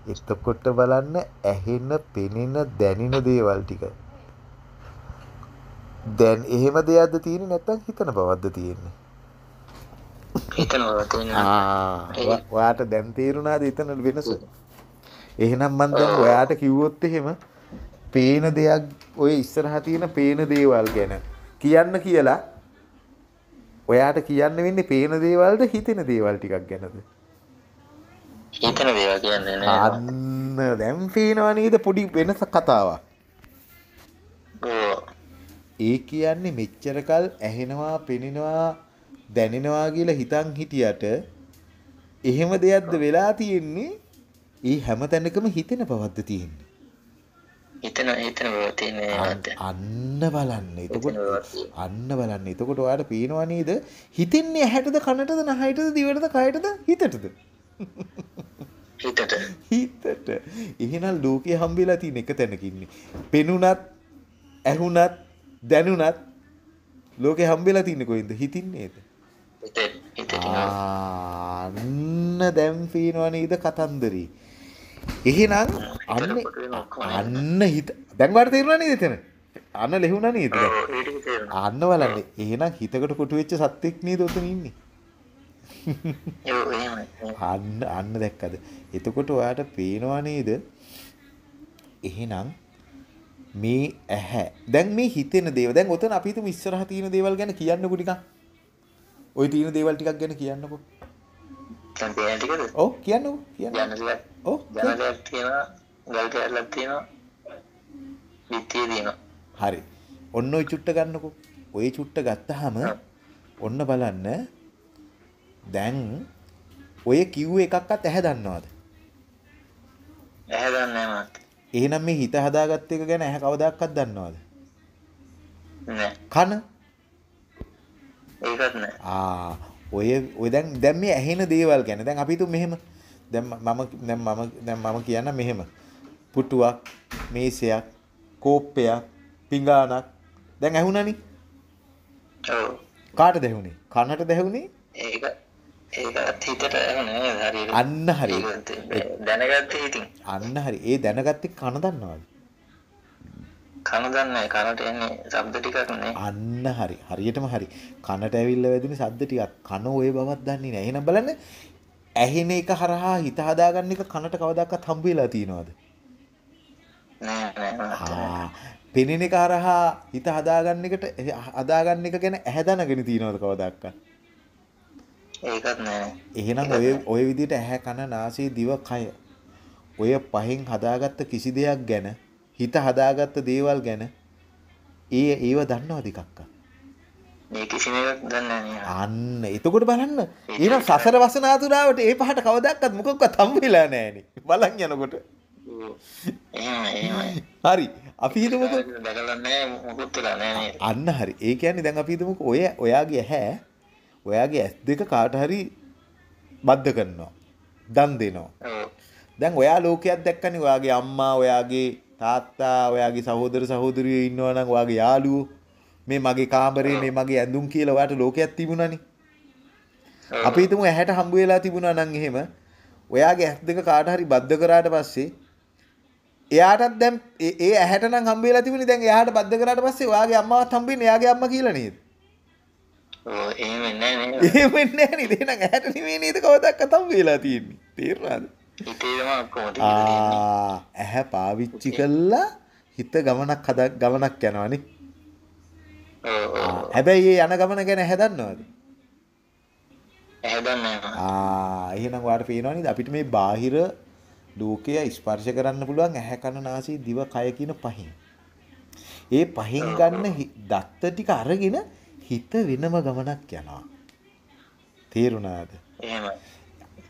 එතකොට බලන්න ඇහෙන පෙනෙන දැනෙන දේවල් ටික. දැන් එහෙම දෙයක්ද තියෙන්නේ නැත්නම් හිතන බවක්ද තියෙන්නේ හිතන බව තියෙන ආ ඔයා- ඔයාට දැන් තේරුණාද එතන වෙනස? එහෙනම් මම දැන් ඔයාට කිව්වොත් එහෙම පේන දෙයක් ඔය ඉස්සරහා තියෙන පේන දේවල් ගැන කියන්න කියලා ඔයාට කියන්න වෙන්නේ පේන දේවල්ද හිතෙන දේවල් ටිකක් ගැනද? හිතන දේවල් කියන්නේ නෑ. අන්න දැන් පේනවා නේද පොඩි වෙනස කතාවක්. ඒ කියන්නේ මෙච්චර කල් ඇහෙනවා පෙනෙනවා දැනෙනවා කියලා හිතන් හිටියට එහෙම දෙයක්ද වෙලා තියෙන්නේ? ඒ හැම තැනකම හිතෙන බවක්ද තියෙන්නේ? හිතන හිතන බව තියෙන ඒකත් අන්න බලන්න. එතකොට. අන්න බලන්න. එතකොට ඔයාලට පේනවා නේද? හිතෙන්නේ ඇහැටද කනටද නහයටද දිවටද කයටද? හිතටද? හිතට. හිතට. එහෙනම් ලෝකයේ හම්බෙලා තියෙන එක තැනකින්නේ පෙනුනත් ඇහුනත් දැනුනත් ලෝකේ හම්බෙලා තින්නේ කොහෙන්ද? හිතින් නේද? හිත හිතට අන්න දැන් පේනවා නේද කතන්දරේ. එහෙනම් අන්න අන්න හිත. දැන් වට තේරුණා නේද එතන? අන්න ලෙහුණා නේද අන්න බලන්න එහෙනම් හිතකට කොටු වෙච්ච සත්‍යෙක් නේද උතන ඉන්නේ? අන්න අන්න දැක්කද? එතකොට ඔයාට පේනවා නේද? එහෙනම් මේ ඇහැ. දැන් මේ හිතෙන දේවල්. දැන් ඔතන අපි හිතමු ඉස්සරහා තියෙන දේවල් ගැන කියන්නකෝ ටිකක් ඔය තියෙන දේවල් ටිකක් ගැන කියන්නකෝ. දැන් තියෙන ටිකද? ඔව් කියන්නකෝ කියන්න. යන දේ ඔව් යන දේ තියෙනවා ගල් කැලක් තියෙනවා පිටිය තියෙනවා. හරි. ඔන්න ඔය චුට්ට ගන්නකෝ. ඔය චුට්ට ගත්තාම ඔන්න බලන්න. දැන් ඔය කිව්ව එකක්වත් ඇහැ දන්නවද? ඇහැ දන්නේ නැහැ එහෙනම් මේ හිත හදාගත්ත එක ගැන ඇහැ කවදාකවත් දන්නවද? නෑ කන? ඔය ඔය දැන් දැන් මේ ඇහෙන දේවල් ගැන. දැන් අපි හිතමු මෙහෙම. දැන් මම දැන් මම දැන් මම කියන්න මෙහෙම. පුටුවක් මේසයක් කෝප්පයක් පිඟානක්. දැන් ඇහුණනේ? හිතට ඇහුනේ නේද? හරියට. අන්න හරි දැනගත්තේ අන්න හරි ඒ දැනගත්තේ කන දන්නවද කන දන්නේ කනට එන්නේ ශබ්ද ටිකක් නේ. අන්න හරි. හරියටම හරි. කනට ඇවිල්ලා වැදුනේ සද්ද ටිකක්. කන ඔය බවක් දන්නේ නැහැ එහෙනම් බලන්න. ඇහෙන එක හරහා හිත හදාගන්න එක කනට කවදාකවත් හම්බ වෙලා තියෙනවද? නෑ නෑ පෙනෙන එක හරහා හිත හදාගන්න එකට හදාගන්න එක ගැන ඇහැ දැනගෙන තියෙනවද කවදාවත් ඒකත් නෑ එහෙනම් ඔය ඔය විදිහට ඇහැ කන නාසය දිව කය ඔය පහෙන් හදාගත්ත කිසි දෙයක් ගැන හිත හදාගත්ත දේවල් ගැන ඒ ඒව දන්නවද එකක්ක? මේ කිසිම එකක් දන්නේ නැහැ අන්න එතකොට බලන්න. එහෙනම් සසර වසනාතුරාවට ඒ පහට කවදාවත් මොකක්වත් හම්බ වෙලා නැහැනේ. බලන් යනකොට. හරි. අපි හිතමුකෝ දැකලා නැහැ මොකුත් වෙලා නැහැ නේද අන්න හරි. ඒ කියන්නේ දැන් අපි හිතමුකෝ ඔය ඔයාගේ ඇහැ ඔයාගේ ඇස් දෙක කාට හරි බද්ධ කරනවා. දන් දෙනවා. දැන් ඔයා ලෝකයක් දැක්කනේ ඔයාගේ අම්මා, ඔයාගේ තාත්තා, ඔයාගේ සහෝදර සහෝදරියෝ ඉන්නවා නම් ඔයාගේ යාළුවෝ මේ මගේ කාමරේ මේ මගේ ඇඳුම් කියලා ඔයාට ලෝකයක් තිබුණානේ. අපි හිතමු ඇහැට හම්බ වෙලා තිබුණා නම් එහෙම ඔයාගේ ඇස් දෙක කාට හරි බද්ධ කරාට පස්සේ එයාටත් දැන් ඒ ඇහැට නම් හම්බ වෙලා තිබුණේ දැන් එයාට බද්ධ කරාට පස්සේ ඔයාගේ අම්මාවත් හම්බෙන්නේ එයාගේ අම්මා කියලා නේද? ඔව් එහෙම නැහැ නේද එහෙම නැහැ නේද? එහෙනම් ඇහැට නෙමෙයි නේද කවදාවත් හම්බ වෙලා තියෙන්නේ. තේරුණාද? ඇහැ පාවිච්චි කළා හිත ගමනක් හද ගමනක් යනවනේ. හැබැයි ඒ යන ගමන ගැන හැදන්නවද? එහෙනම් ඔයාලට පේනවා නේද අපිට මේ බාහිර ලෝකය ස්පර්ශ කරන්න පුළුවන් ඇහැ කන නාසය දිව කය කියන පහෙන්. ඒ පහෙන් ගන්න දත්ත ටික අරගෙන හිත වෙනම ගමනක් යනවා. තේරුණාද? එහෙමයි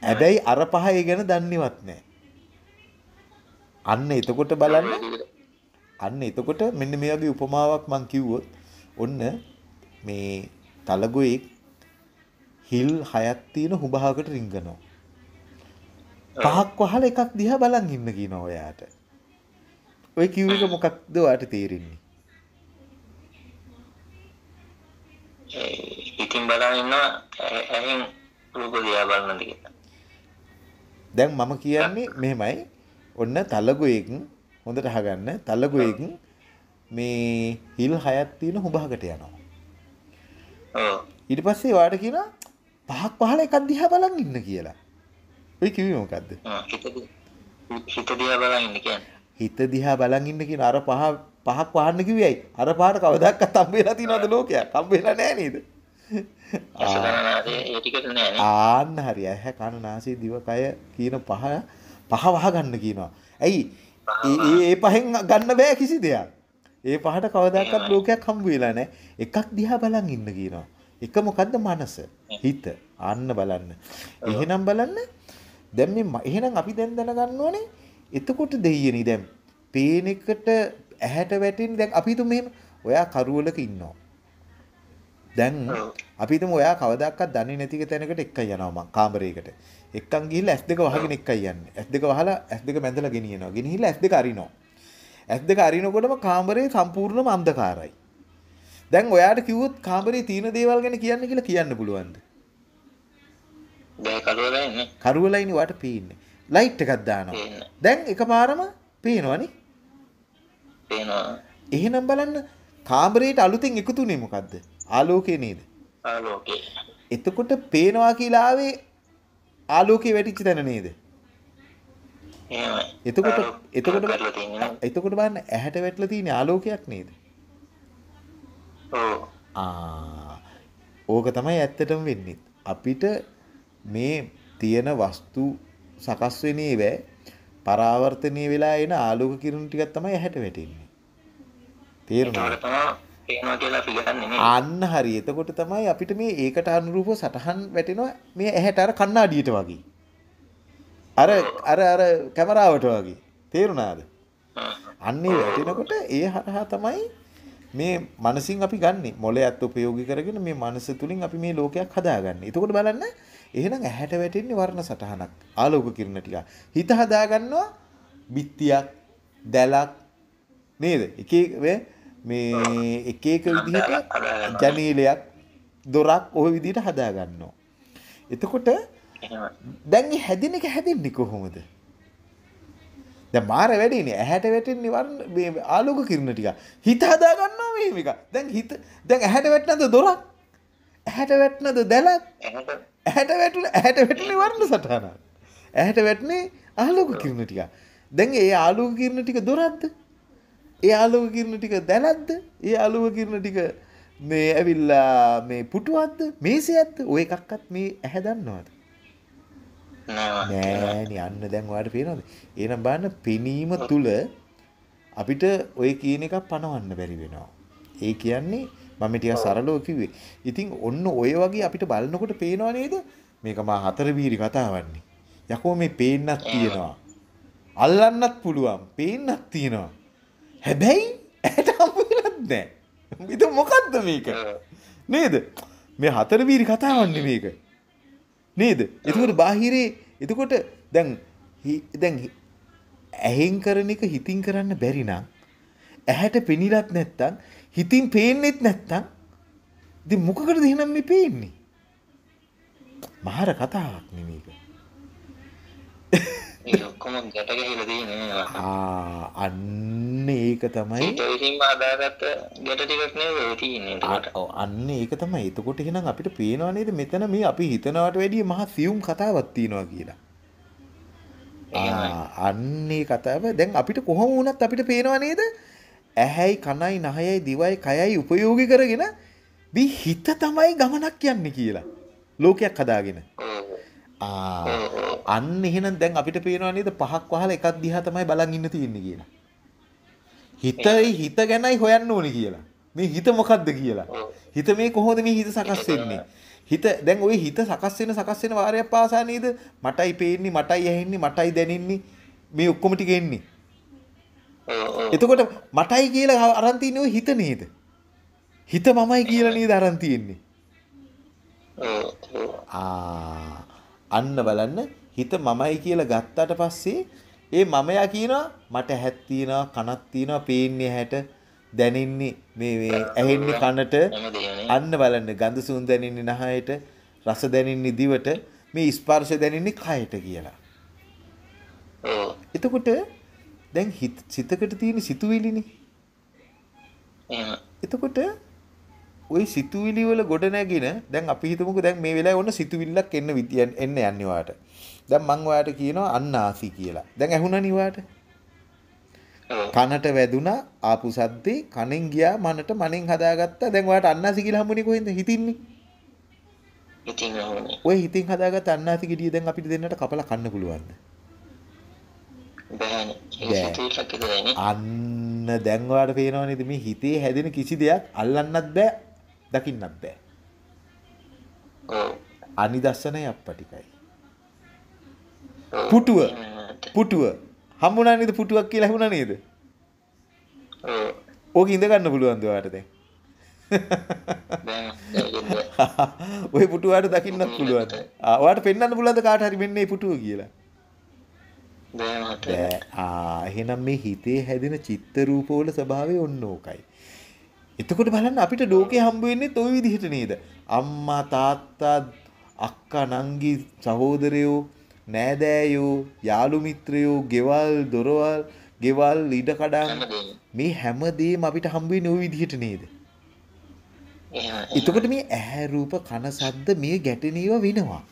හැබැයි අර පහ ඒ ගැන දන්නේවත් නැහැ. අන්න එතකොට බලන්න අන්න එතකොට මෙන්න මේ වගේ උපමාවක් මම කිව්වොත් ඔන්න මේ තලගොයෙක් හිල් හයක් තියෙන හුඹහකට රිංගනවා. පහක් වහලා එකක් දිහා බලන් ඉන්න කියනවා ඔයාට. ඔය කිව් එක මොකක්ද ඔයාට තේරෙන්නේ? ඒ ඉතින් බලන් ඉන්නවා ඇ- ඇහෙන් රූප දිහා බලනද කියලා දැන් මම කියන්නේ මෙහෙමයි. ඔන්න තලගොයෙක් හොඳට අහගන්න. තලගොයෙක් මේ හිල් හයක් තියෙන හුඹහකට යනවා. ඊට පස්සේ ඔයාට කියනවා පහක් පහල එකක් දිහා බලන් ඉන්න කියලා. ඔය කිව්වේ මොකද්ද? හිත දිහා බලන් ඉන්න කියන්නේ හිත දිහා බලන් ඉන්න කියන අර පහ පහක් වහන්න කිව්වයි. අර පහට කවදාවත් හම්බ වෙලා තියනවද ලෝකයක්? හම්බ වෙලා නැහැ නේද? නෑ නේ ආන්න හරි. ඇහැ කන නාසය දිව කය කියන පහ පහ වහ ගන්න කියනවා. ඇයි? ඒ පහෙන් ගන්න බෑ කිසි දෙයක්. ඒ පහට කවදාකවත් ලෝකයක් හම්බ වෙලා නැහැ. එකක් දිහා බලන් ඉන්න කියනවා. එක මොකද්ද මනස? හිත. අන්න බලන්න. එහෙනම් බලන්න. දැන් මේ ම- එහෙනම් අපි දැන් දැනගන්න ඕනේ. එතකොට දෙයියනි දැන් පේන එකට ඇහැට වැටෙන්නේ දැන් අපි හිතමු මෙහෙම ඔයා කරුවලක ඉන්නවා. දැන් ඔව්. අපි හිතමු ඔයා කවදාකවත් දන්නේ නැති තැනකට එක්කයි යනවා කාමරයකට. එක්කන් ගිහිල්ලා S2 වහගෙන එක්කයි යන්නේ. S2 වහලා S2 බැඳලා ගෙනියනවා. ගෙනිහිල්ලා S2 අරිනවා. S2 අරිනකොටම කාමරේ සම්පූර්ණම අන්ධකාරයි. දැන් ඔයාට කිව්වොත් කාමරේ තියෙන දේවල් ගැන කියන්න කියලා කියන්න පුළුවන්ද? බෑ කලවලා ඉන්නේ කරුවලයිනේ ඔයාට පේන්නේ. ලයිට් එකක් දානවා. දැන් එකපාරම පේනවනේ. පේනවා එහෙනම් බලන්න කාමරේට අලුතෙන් එකතුනේ මොකද්ද? ආලෝකය නේද? ආලෝකේ එතකොට පේනවා කියලා ආවේ ආලෝකයේ වැටිච්ච තැන නේද? එහෙමයි එතකොට ආලෝක එතකොට? එතකොට බලන්න ඇහැට වැටලා තියෙන ආලෝකයක් නේද? ඔව් ආ ඕක තමයි ඇත්තටම වෙන්නේ. අපිට මේ තියෙන වස්තු සකස් වෙන්නේ වේ පරාවර්තනීය වෙලා එන ආලෝක කිරණ ටිකක් තමයි ඇහැට වැටෙන්නේ. තේරුණාද? පේනවා කියලා අපි ගන්නෙ නේ අන්න හරි. එතකොට තමයි අපිට මේ ඒකට අනුරූපව සටහන් වැටෙනවා මේ ඇහැට අර කණ්ණාඩියට වගේ. අර අර අර කැමරාවට වගේ. තේරුණාද? අන්නේ වැටෙනකොට ඒ හරහා තමයි මේ මනසින් අපි ගන්නෙ. මොළයත් උපයෝගී කරගෙන මේ මනස තුලින් අපි මේ ලෝකයක් හදාගන්නේ. එතකොට බලන්න එහෙනම් ඇහැට වැටෙන්නේ වර්ණ සටහනක්. ආලෝක කිරණ ටික. හිත හදාගන්නවා බිත්තියක්, දැලක් නේද? එක එක මේ එක එක විදිහට ජනේලයක්, දොරක් ওই විදිහට හදාගන්නවා. එතකොට එහෙමයි දැන් මේ හැදෙන එක හැදෙන්නේ කොහොමද? දැන් මාර වැඩිනේ ඇහැට වැටෙන්නේ වර්ණ මේ ආලෝක කිරණ ටික. හිත හදා ගන්නවා මෙහෙම එක. දැන් හිත දැන් ඇහැට වැටෙනද දොරක්? ඇහැට වැටෙනද දැලක්? ඇහැට වැටුන ඇහැට වැටුනේ වර්ණ සටහනක්. ඇහැට වැටුනේ ආලෝක කිරණ ටික. දැන් ඒ ආලෝක කිරණ ටික දොරක්ද? ඒ ආලෝක කිරණ ටික දැලක්ද? ඒ ආලෝක කිරණ ටික මේ ඇවිල්ලා මේ පුටුවක්ද? මේසයක්ද? ඔය එකක්වත් මේ ඇහැ දන්නවද? නෑ නෑනේ අන්න දැන් ඔයාලට පේනවද? එහෙනම් බලන්න පෙනීම තුල අපිට ඔය කියන එකක් පනවන්න බැරි වෙනවා. ඒ කියන්නේ මම ටිකක් සරලව කිව්වේ. ඉතින් ඔන්න ඔය වගේ අපිට බලනකොට පේනව නේද? මේක මා හතර වීරි කතාවන්නේ. යකෝ මේ පේන්නක් තියෙනවා. අල්ලන්නත් පුළුවන්. පේන්නක් තියෙනවා. හැබැයි ඇට හම්බ වෙලත් නැහැ. ඉතින් මොකද්ද මේක? නේද? මේ හතර වීරි කතාවන්නේ මේක. නේද? එතකොට බාහිරේ එතකොට දැන් දැන් ඇහෙන් කරන එක හිතින් කරන්න බැරි නම් ඇහැට පෙනිලත් නැත්තම් හිතින් පේන්නෙත් නැත්තම් ඉතින් මොකකටද එහෙනම් මේ පේන්නේ? මහර කතාවක් නෙමේක. ඒ ඔක්කොම ගැට ගහලා තියෙන්නේ ආ අන්න ඒක තමයි විසින්ම හදාගත්ත ගැට ටිකක් නෙවෙයි ඔය තියෙන්නේ. ඔව් අන්න ඒක තමයි. එතකොට එහෙනම් අපිට පේනව නේද මෙතන මේ අපි හිතනවට වැඩිය මහා සියුම් කතාවක් තියෙනවා කියලා. අන්නේ කතාව දැන් අපිට කොහොම වුණත් අපිට පේනවා නේද? ඇහැයි කනයි නහයයි දිවයි කයයි උපයෝගී කරගෙන මේ හිත තමයි ගමනක් යන්නේ කියලා. ලෝකයක් හදාගෙන. අන්න එහෙනම් දැන් අපිට පේනවා නේද පහක් වහලා එකක් දිහා තමයි බලන් ඉන්න තියෙන්නේ කියලා. හිතයි හිත ගැනයි හොයන්න ඕනේ කියලා. මේ හිත මොකද්ද කියලා. හිත මේ කොහොමද මේ හිත සකස් වෙන්නේ? හිත දැන් ওই හිත සකස් වෙන සකස් වෙන වාරයක් පාසා නේද? මටයි පේන්නේ, මටයි ඇහෙන්නේ, මටයි දැනෙන්නේ මේ ඔක්කොම ටික එන්නේ. එතකොට මටයි කියලා අරන් තින්නේ ওই හිත නේද? හිත මමයි කියලා නේද අරන් තියෙන්නේ? ආ අන්න බලන්න හිත මමයි කියලා ගත්තට පස්සේ ඒ මමයා කියනවා මට ඇහක් තියෙනවා කනක් තියෙනවා පේන්නේ ඇහැට දැනෙන්නේ මේ මේ ඇහෙන්නේ කනට අන්න බලන්න ගඳ සුවඳ දැනෙන්නේ නහයට රස දැනෙන්නේ දිවට මේ ස්පර්ශ දැනෙන්නේ කයට කියලා. එතකොට දැන් හිත සිතකට තියෙන සිතුවිලිනේ. එතකොට ওই සිතුවිලි වල ගොඩ නැගින දැන් අපි හිතමුකෝ දැන් මේ වෙලාවේ ඔන්න සිතුවිල්ලක් එන්න විදිය එන්න යන්නේ ඔයාට. දැන් මං ඔයාට කියනවා අන්නාසි කියලා. දැන් ඇහුණානේ ඔයාට. කනට වැදුනා ආපු සද්දේ කනෙන් ගියා මනට මනෙන් හදාගත්තා. දැන් ඔයාට අන්නාසි කියලා හම්බුනේ කොහෙන්ද? හිතින්නේ. ඉතින්. ඔය හිතින් හදාගත්ත අන්නාසි ගෙඩිය දැන් අපිට දෙන්නට කපලා කන්න පුළුවන්ද? බෑනේ. අන්න දැන් ඔයාලට පේනව නේද මේ හිතේ හැදෙන කිසි දෙයක් අල්ලන්නත් බෑ දකින්නත් බෑ. අනිදස්සනයි අප්පටිකයි. පුටුව පුටුව හම්බුණා නේද පුටුවක් කියලා හම්බුණා නේද? ඕක ඉඳ ගන්න පුළුවන්ද ඔයාලට දැන්? ඔය පුටුවාට දකින්නත් පුළුවන්. ආ ඔයාලට පෙන්වන්න පුළුවන්ද කාට හරි මෙන්න මේ පුටුව කියලා? ආ එහෙනම් මේ හිතේ හැදෙන චිත්ත රූපවල ස්වභාවය ඔන්න ඕකයි. එතකොට බලන්න අපිට ලෝකේ හම්බ වෙන්නේ toy විදිහට නේද? අම්මා තාත්තා අක්කා නංගි සහෝදරයෝ නෑදෑයෝ යාළු මිත්‍රයෝ ගෙවල් දොරවල් ගෙවල් ඉඩ කඩන් මේ හැමදේම අපිට හම්බ වෙන්නේ ওই විදිහට නේද? එතකොට මේ ඇහැ රූප කන සද්ද මේ ගැටෙන ඒවා වෙනවා.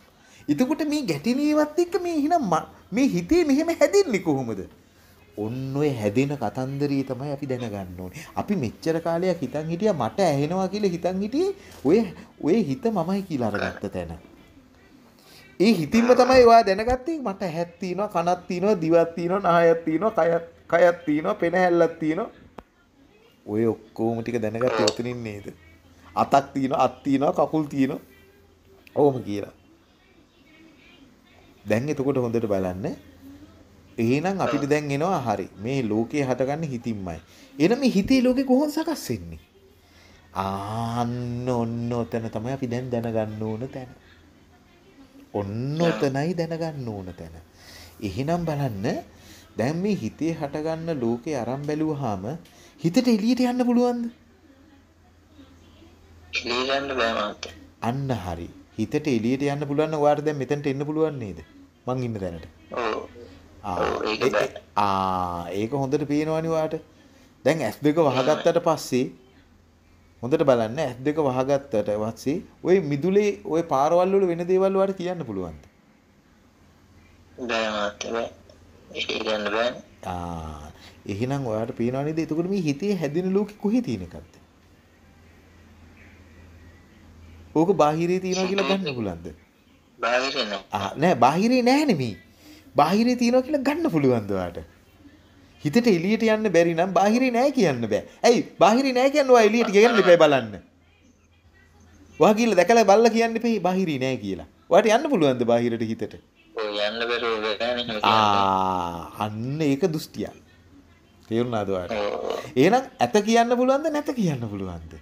එතකොට මේ ගැටෙන ඒවත් එක්ක මේ හිනම් මේ හිතේ මෙහෙම හැදෙන්නේ කොහොමද? ඔන්න ඔය හැදෙන කතන්දරේ තමයි අපි දැනගන්න ඕනේ. අපි මෙච්චර කාලයක් හිතන් හිටියා මට ඇහෙනවා කියලා හිතන් හිටියේ ඔය ඔය හිත මමයි කියලා අරගත්ත තැන. ඒ හිතින්ම තමයි ඔයා දැනගත්තේ මට ඇහක් තියෙනවා කනක් තියෙනවා දිවක් තියෙනවා නායක් තියෙනවා කයක් කයක් තියෙනවා පෙන හැල්ලක් තියෙනවා. ඔය ඔක්කොම ටික දැනගත්තේ ඔතනින් නේද? අතක් තියෙනවා අත් තියෙනවා කකුල් තියෙනවා. ඕම කියලා. දැන් එතකොට හොඳට බලන්න එහෙනම් අපිට දැන් එනවා හරි මේ ලෝකේ හටගන්නේ හිතින්මයි. එහෙනම් මේ හිතේ ලෝකේ කොහොමද සකස් වෙන්නේ? ආන්න ඔන්න ඔතන තමයි අපි දැන් දැනගන්න ඕන තැන. ඔන්න ඔතනයි දැනගන්න ඕන තැන. එහෙනම් බලන්න දැන් මේ හිතේ හටගන්න ලෝකේ අරන් බැලුවාම හිතට එළියට යන්න පුළුවන්ද? එළියට යන්න. අන්න හරි. හිතට එළියට යන්න පුළුවන් නම් ඔයාලට දැන් මෙතනට එන්න පුළුවන් නේද? මං ඉන්න තැනට. ඔව්. ආ ඒක හොඳට පේනවනේ ඔයාට. දැන් S2 වහගත්තට පස්සේ හොඳට බලන්න S2 වහගත්තට පස්සේ ওই මිදුලේ ওই පාරවල් වල වෙන දේවල් ඔයාලට කියන්න පුළුවන්ද? බෑ මාත් බෑ. ඒක කියන්න බෑ. ආ එහෙනම් ඔයාලට පේනව නේද? එතකොට මේ හිතේ හැදෙන ලෝකෙ කොහේ තියෙන එකක්ද? ඕක බාහිරේ තියනවා කියලා ගන්න පුළුවන්ද? බාහිරේ නෑ. ආ නෑ බාහිරේ නෑ නෙමෙයි. බාහිරේ තියනවා කියලා ගන්න පුළුවන්ද ඔයාට? හිතට එළියට යන්න බැරි නම් බාහිරේ නෑ කියන්න බෑ. ඇයි? බාහිරේ නෑ කියන්න ඔයා එළියට ගියන්න එපා බලන්න. ඔයා ගිහලා දැකලා බලලා කියන්න එපා බාහිරේ නෑ කියලා. ඔයාට යන්න පුළුවන්ද බාහිරට හිතට? යන්න බැරුව බෑනේ ආ අන්න ඒක දෘෂ්ටියක්. තේරුණාද ඔයාට? එහෙනම් ඇත කියන්න පුළුවන්ද නැත කියන්න පුළුවන්ද?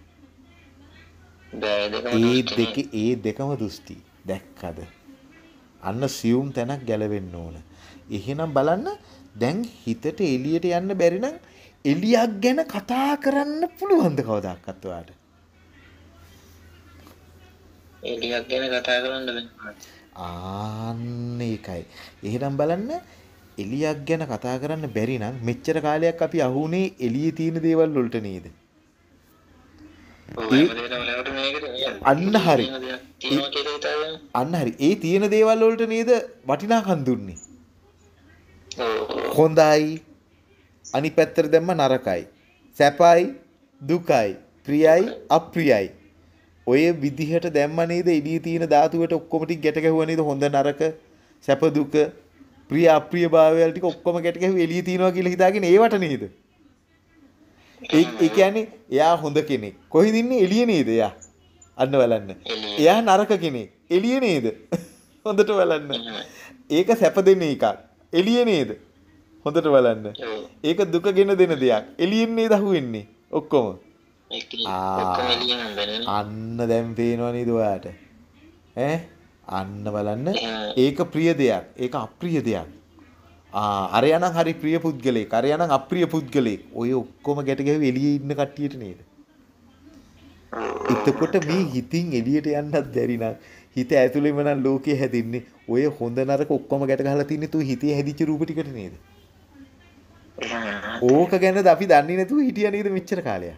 බෑ ඒ. දෙක ඒ දෙකම දෘෂ්ටි. දැක්කද? අන්න සියුම් තැනක් ගැලවෙන්න ඕන. එහෙනම් බලන්න දැන් හිතට එළියට යන්න බැරි නම් එළියක් ගැන කතා කරන්න පුළුවන්ද කවදාකවත් ඔයාට? එළියක් ගැන කතා කරන්න බෑ ආන්න ඒකයි. එහෙනම් බලන්න එළියක් ගැන කතා කරන්න බැරි නම් මෙච්චර කාලයක් අපි අහුනේ එළියේ තියෙන දේවල් වලට නේද? ඔව් ඒ- හැමදේටම නැවට මේකට නේද? අන්න හරි. අන්න හරි. ඒ තියෙන දේවල් වලට නේද වටිනාකම් දුන්නේ? හොඳයි. අනිත් පැත්තට දැම්ම නරකයි. සැපයි දුකයි ප්‍රියයි අප්‍රියයි. ඔය විදිහට දැම්ම නේද එළියේ තියෙන ධාතුවට ඔක්කොම ටික ගැට ගැහුවා නේද? හොඳ නරක සැප දුක ප්‍රිය අප්‍රිය භාවයල් ටික ඔක්කොම ගැට ගැහුවා එළියේ තියෙනවා කියලා හිතාගෙන ඒවට නේද ඒ කියන්නේ එයා හොඳ කෙනෙක්. කොහෙද ඉන්නේ එළියේ නේද එයා? අන්න බලන්න. එයා නරක කෙනෙක්. එළියේ නේද? හොඳට බලන්න. ඒක සැප දෙන එකක්. එළියේ නේද? හොඳට බලන්න. ඒක දුක ගෙන දෙන දෙයක්. එළියෙන් නේද අහුවෙන්නේ? ඔක්කොම. අන්න දැන් පේනවා නේද ඔයාට? ඈ? අන්න බලන්න. ඒක ප්‍රිය දෙයක්. ඒක අප්‍රිය දෙයක් ආ අරයා නම් හරි ප්‍රිය පුද්ගලෙක් අරයා නම් අප්‍රිය පුද්ගලෙක් ඔය ඔක්කොම ගැට ගැහුවේ එළියේ ඉන්න කට්ටියට නේද? එතකොට මේ හිතින් එළියට යන්නත් බැරි නම් හිත ඇතුළෙම නම් ලෝකේ හැදින්නේ ඔය හොඳ නරක ඔක්කොම ගැට ගහලා තින්නේ තු හිතේ හැදිච්ච රූප ටිකට නේද? එහෙම. ඕක ගැනද අපි දන්නේ නැතුව හිටියා නේද මෙච්චර කාලයක්?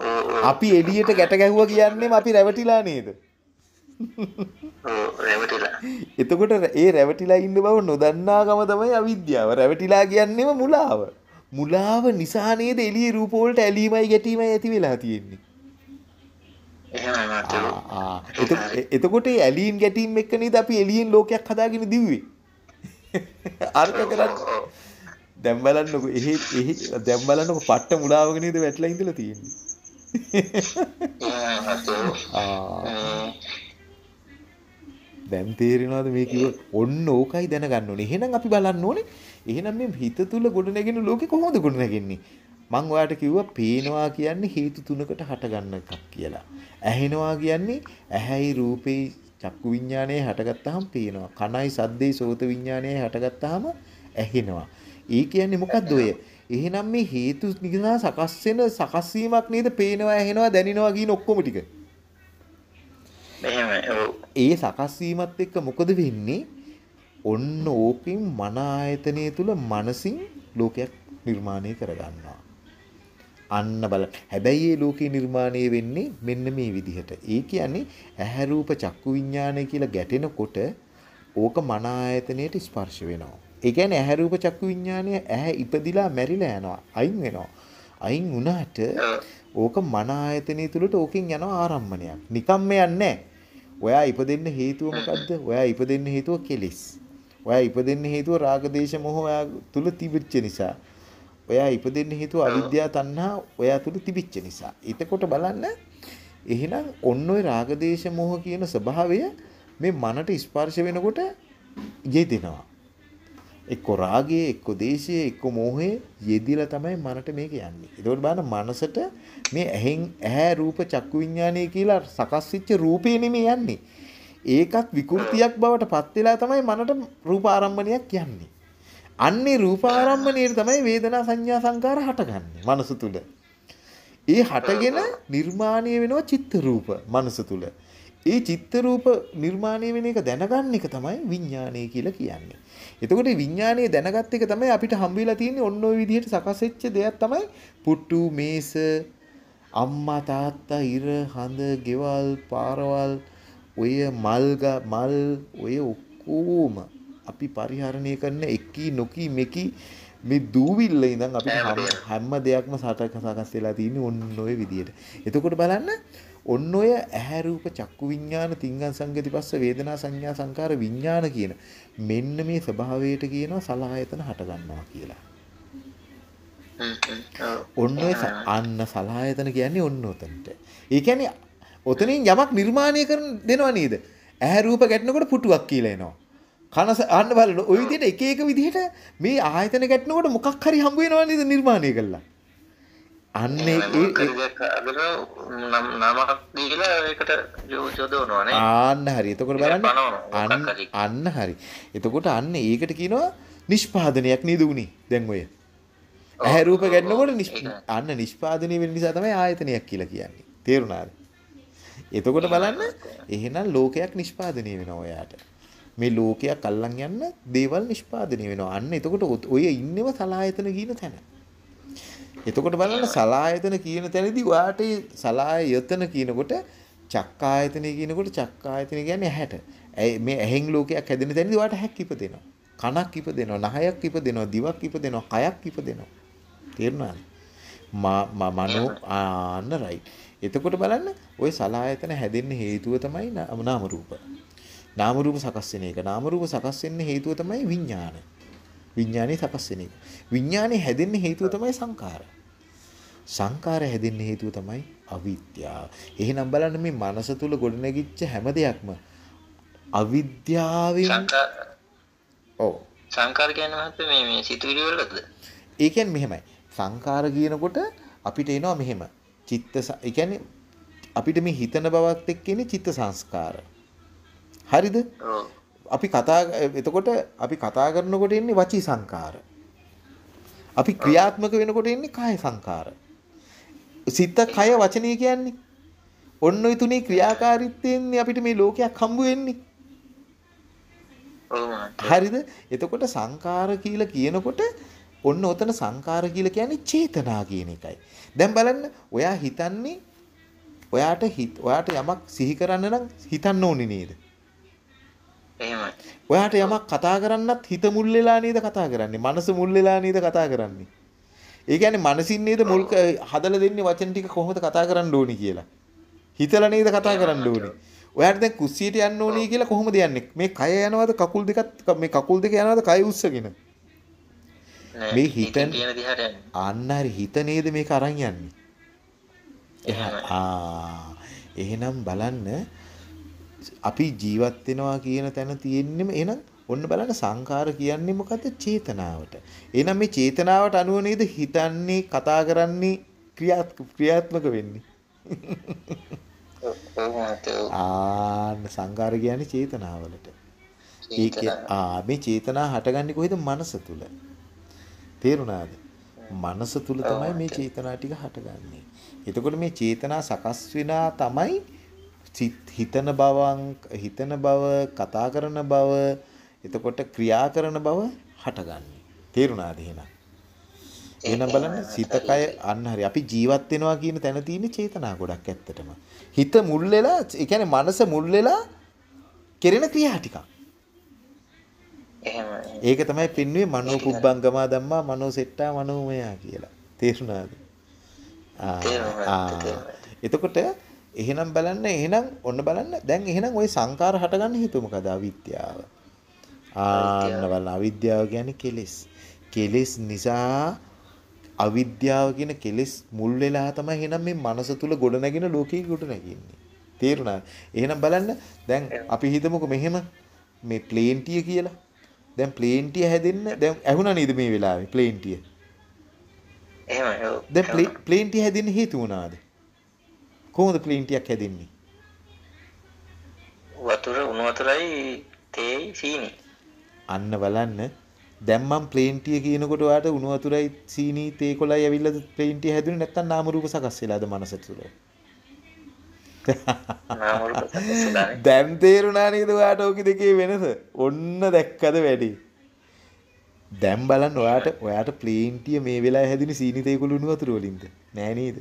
ඔව් ඔව් අපි එළියට ගැට ගැහුවා කියන්නේම අපි රැවටිලා නේද? ඔව් රැවටිලා එතකොට ඒ රැවටිලා ඉන්න බව නොදන්නාකම තමයි අවිද්‍යාව. රැවටිලා කියන්නේම මුලාව. මුලාව නිසා නේද එළියේ රූප වලට ඇලීමයි ගැටීමයි ඇති වෙලා තියෙන්නේ. එතකොට ඒ ඇලීම් ගැටීම් එක්ක නේද අපි එළියෙන් ලෝකයක් හදාගෙන දිව්වේ? අර්ථ කරන්නේ. දැන් බලන්නකො එහෙ එහෙ දැන් බලන්නකො පට්ට මුලාවක නේද වැටලා ඉඳලා තියෙන්නේ. ආ දැන් තේරෙනවද මේ කිව්ව ඔන්න ඕකයි දැනගන්න ඕනේ. එහෙනම් අපි බලන්න ඕනේ. එහෙනම් මේ හිත තුල ගොඩනැගෙන ලෝකේ කොහොමද ගොඩනැගෙන්නේ? මම ඔයාලට කිව්වා පේනවා කියන්නේ හේතු තුනකට හටගන්න එකක් කියලා. ඇහෙනවා කියන්නේ ඇහැයි රූපේ චක්කු විඥානයේ හටගත්තාම පේනවා. කනයි සද්දේ සෝත විඥානයේ හටගත්තාම ඇහෙනවා. ඒ කියන්නේ මොකද්ද ඔය? එහෙනම් මේ හේතු නිසා සකස් වෙන සකස් වීමක් නේද පේනවා ඇහෙනවා දැනෙනවා කියන ඔක්කොම ටික. ඒ සකස් වීමත් එක්ක මොකද වෙන්නේ? ඔන්න ඕකෙන් මන ආයතනය තුල මනසින් ලෝකයක් නිර්මාණය කරගන්නවා. අන්න බල. හැබැයි මේ ලෝකේ නිර්මාණය වෙන්නේ මෙන්න මේ විදිහට. ඒ කියන්නේ ඇහැ රූප චක්කු විඥානය කියලා ගැටෙනකොට ඕක මන ආයතනයට ස්පර්ශ වෙනවා. ඒ කියන්නේ ඇහැ රූප චක්කු විඥානය ඇහැ ඉපදිලා මැරිලා යනවා. අයින් වෙනවා. අයින් වුණාට ඕක මන ආයතනය තුලට ඕකෙන් යනවා ආරම්මණයක්. නිකම්ම යන්නේ නැහැ. ඔයා ඉපදෙන්න හේතුව මොකද්ද? ඔයා ඉපදෙන්න හේතුව කෙලෙස්. ඔයා ඉපදෙන්න හේතුව රාග දේශ මොහ ඔයා තුල තිබිච්ච නිසා. ඔයා ඉපදෙන්න හේතුව අවිද්‍යාව තණ්හා ඔයා තුල තිබිච්ච නිසා. එතකොට බලන්න එහෙනම් ඔන්න ඔය රාග දේශ මොහ කියන ස්වභාවය මේ මනට ස්පර්ශ වෙනකොට යෙදෙනවා. එක්ක රාගයේ එක්ක දේශයේ එක්ක මෝහයේ යෙදිලා තමයි මනට මේක යන්නේ. ඒකෝට බලන්න මනසට මේ ඇහෙන් ඇහැ රූප චක්කු විඥානය කියලා සකස් වෙච්ච රූපේ නෙමෙයි යන්නේ. ඒකත් විකෘතියක් බවට පත් වෙලා තමයි මනට රූප ආරම්භණයක් යන්නේ. අන්නේ රූප ආරම්භණයට තමයි වේදනා සංඥා සංකාර හටගන්නේ මනස තුල. ඒ හටගෙන නිර්මාණය වෙනවා චිත්ත රූප මනස තුල. ඒ චිත්ත රූප නිර්මාණය වෙන එක දැනගන්න එක තමයි විඥානය කියලා කියන්නේ. එතකොට විඥානය දැනගත් එක තමයි අපිට හම්බ වෙලා තියෙන්නේ ඔන්න ඔය විදිහට සකස් වෙච්ච දෙයක් තමයි පුට්ටු මේස අම්මා තාත්තා ඉර හඳ ගෙවල් පාරවල් ඔය මල් ග- මල් ඔය ඔක්කොම අපි පරිහරණය කරන එකී නොකී මෙකී මේ දූවිල්ල ඉඳන් අපිට හැම- දෙයක්ම සකස් වෙලා තියෙන්නේ ඔන්න ඔය විදිහට. එතකොට බලන්න ඔන්න ඔය ඇහැ රූප චක්කු විඥාන තිංගං සංගති පස්ස වේදනා සංඥා සංකාර විඥාන කියන මෙන්න මේ ස්වභාවයට කියනවා සලආයතන හට ගන්නවා කියලා. ඔන්න ඔය අන්න සලායතන කියන්නේ ඔන්න ඔතනට. ඒ කියන්නේ ඔතනින් යමක් නිර්මාණය කරන දෙනවා නේද? ඇහැ රූප ගැටෙනකොට පුටුවක් කියලා එනවා. කන අහන්න බලන ওই විදිහට එක එක විදිහට මේ ආයතන ගැටෙනකොට මොකක් හරි හම්බ වෙනවා නේද නිර්මාණය කළා. අන්න. ආන්න හරි. එතකොට බලන්න අන්න හරි. එතකොට අන්න ඒකට කියනවා නිෂ්පාදනයක් නේද උනේ දැන් ඔය. ඇහැ රූප ඒක. අන්න නිෂ්පාදනය වෙන නිසා තමයි ආයතනයක් කියලා කියන්නේ. තේරුණාද? එතකොට බලන්න එහෙනම් ලෝකයක් නිෂ්පාදනය වෙනවා ඔයාට. මේ ලෝකයක් අල්ලන් යන්න දේවල් නිෂ්පාදනය වෙනවා. අන්න එතකොට ඔය ඉන්නව සලායතන කියන තැන. එතකොට බලන්න සලායතන කියන තැනදී ඔයාට ඒ සලායතන කියනකොට චක්කායතනය කියනකොට චක්කායතනය කියන්නේ ඇහැට. ඇයි මේ ඇහෙන් ලෝකයක් හැදෙන තැනදී ඔයාට හැක් ඉපදෙනවා. කනක් ඉපදෙනවා, නහයක් ඉපදෙනවා, දිවක් ඉපදෙනවා, කයක් ඉපදෙනවා. තේරුණාද? මා මා- මනෝ ආන්න රයිට්. එතකොට බලන්න ওই සලායතන හැදෙන්න හේතුව තමයි නා- නාම රූප. නාම රූප සකස් වෙන එක. නාම රූප සකස් වෙන්න හේතුව තමයි විඥාන. විඥානේ සකස් වෙන එක. විඥානේ හැදෙන්න හේතුව තමයි සංකාර. සංකාර හැදෙන්න හේතුව තමයි අවිද්‍යාව. එහෙනම් බලන්න මේ මනස තුල ගොඩනැගිච්ච හැම දෙයක්ම අවිද්‍යාවෙන් ඔව්. සංකාර කියන්නේ මහත්තයා මේ මේ සිතුවිලි වලටද? ඒ කියන්නේ මෙහෙමයි. සංකාර කියනකොට අපිට එනවා මෙහෙම. චිත්ත ඒ කියන්නේ අපිට මේ හිතන බවත් එක්ක ඉන්නේ චිත්ත සංස්කාර. හරිද? ඔව්. අපි කතා එතකොට අපි කතා කරනකොට එන්නේ වචී සංකාර. අපි ක්‍රියාත්මක වෙනකොට එන්නේ කාය සංකාර. සිත කය වචනය කියන්නේ. ඔන්න ඔය තුනේ ක්‍රියාකාරීත්වයෙන් අපිට මේ ලෝකයක් හම්බ වෙන්නේ. ඔව් මහත්තයා. හරිද? එතකොට සංකාර කියලා කියනකොට ඔන්න ඔතන සංකාර කියලා කියන්නේ චේතනා කියන එකයි. දැන් බලන්න ඔයා හිතන්නේ ඔයාට හිත ඔයාට යමක් සිහි කරන්න නම් හිතන්න ඕනේ නේද? එහෙමයි. ඔයාට යමක් කතා කරන්නත් හිත මුල් වෙලා නේද කතා කරන්නේ? මනස මුල් වෙලා නේද කතා කරන්නේ? ඒ කියන්නේ මනසින් නේද මුල් හදලා දෙන්නේ වචන ටික කොහොමද කතා කරන්න ඕනි කියලා. හිතලා නේද කතා කරන්න ඕනේ. ඔයාට දැන් කුස්සියට යන්න ඕනේ කියලා කොහොමද යන්නේ? මේ කය යනවද කකුල් දෙකත් මේ කකුල් දෙක යනවද කය උස්සගෙන? මේ යන්නේ. අන්න හරි හිත නේද මේක අරන් යන්නේ. එහෙනම් බලන්න අපි ජීවත් වෙනවා කියන තැන තියෙන්නෙම එහෙනම් ඔන්න බලන්න සංකාර කියන්නේ මොකද්ද චේතනාවට. එහෙනම් මේ චේතනාවට අනුව නේද හිතන්නේ කතා කරන්නේ ක්‍රියාත් ක්‍රියාත්මක වෙන්නේ. ආන්න සංකාර කියන්නේ චේතනාවලට. ඒක. ආ මේ චේතනා හටගන්නේ කොහෙද මනස තුල. තේරුණාද? මනස තුල තමයි මේ චේතනා ටික හටගන්නේ. එතකොට මේ චේතනා සකස් වෙනා තමයි හිතන බවන් හිතන බව කතා කරන බව එතකොට ක්‍රියා කරන බව හටගන්නේ. තේරුණාද එහෙනම්? එහෙනම් බලන්න සිත කය අන්න හරි අපි ජීවත් වෙනවා කියන තැන තියෙන චේතනා ගොඩක් ඇත්තටම. හිත මුල් වෙලා ඒ කියන්නේ මනස මුල් වෙලා කෙරෙන ක්‍රියා ටිකක්. එහෙමයි. ඒක තමයි පින්නුවේ මනෝ පුබ්බංගමා ධම්මා මනෝ සෙට්ටා මනෝමයා කියලා. තේරුණාද? ආ. එතකොට එහෙනම් බලන්න එහෙනම් ඔන්න බලන්න දැන් එහෙනම් ওই සංකාර හටගන්න හේතුව මොකද අවිද්‍යාව. ආන්න බලන්න අවිද්‍යාව කියන්නේ කෙලෙස්. කෙලෙස් නිසා අවිද්‍යාව කියන කෙලෙස් මුල් වෙලා තමයි එහෙනම් මේ මනස තුල ගොඩ නැගින ලෝකේ ගොඩ නැගින්නේ. තේරුණාද? එහෙනම් බලන්න දැන් අපි හිතමුකෝ මෙහෙම මේ ප්ලේන්ටිය කියලා. දැන් ප්ලේන්ටිය හැදෙන්න දැන් ඇහුණා නේද මේ වෙලාවේ ප්ලේන්ටිය? එහෙමයි. ඔව්. දැන් ප්ලේ- ප්ලේන්ටිය හැදෙන්න හේතු මොනවාද? කොහොමද ප්ලේන්ටියක් හැදෙන්නේ? වතුර උණු වතුරයි තේයි සීනි. අන්න බලන්න දැන් මම ප්ලේන්ටිය කියනකොට ඔයාට උණු වතුරයි සීනි තේ කොළයි ඇවිල්ලාද ප්ලේන්ටිය හැදුනේ නැත්නම් නාම රූප සකස් වෙලාද මනස තුල? දැන් තේරුණා නේද ඔයාට ඕක දෙකේ වෙනස? ඔන්න දැක්කද වැඩි? දැන් බලන්න ඔයාට ඔයාට ප්ලේන්ටිය මේ වෙලාවේ හැදුනේ සීනි තේ කුළු උණු වතුර වලින්ද? නෑ නේද?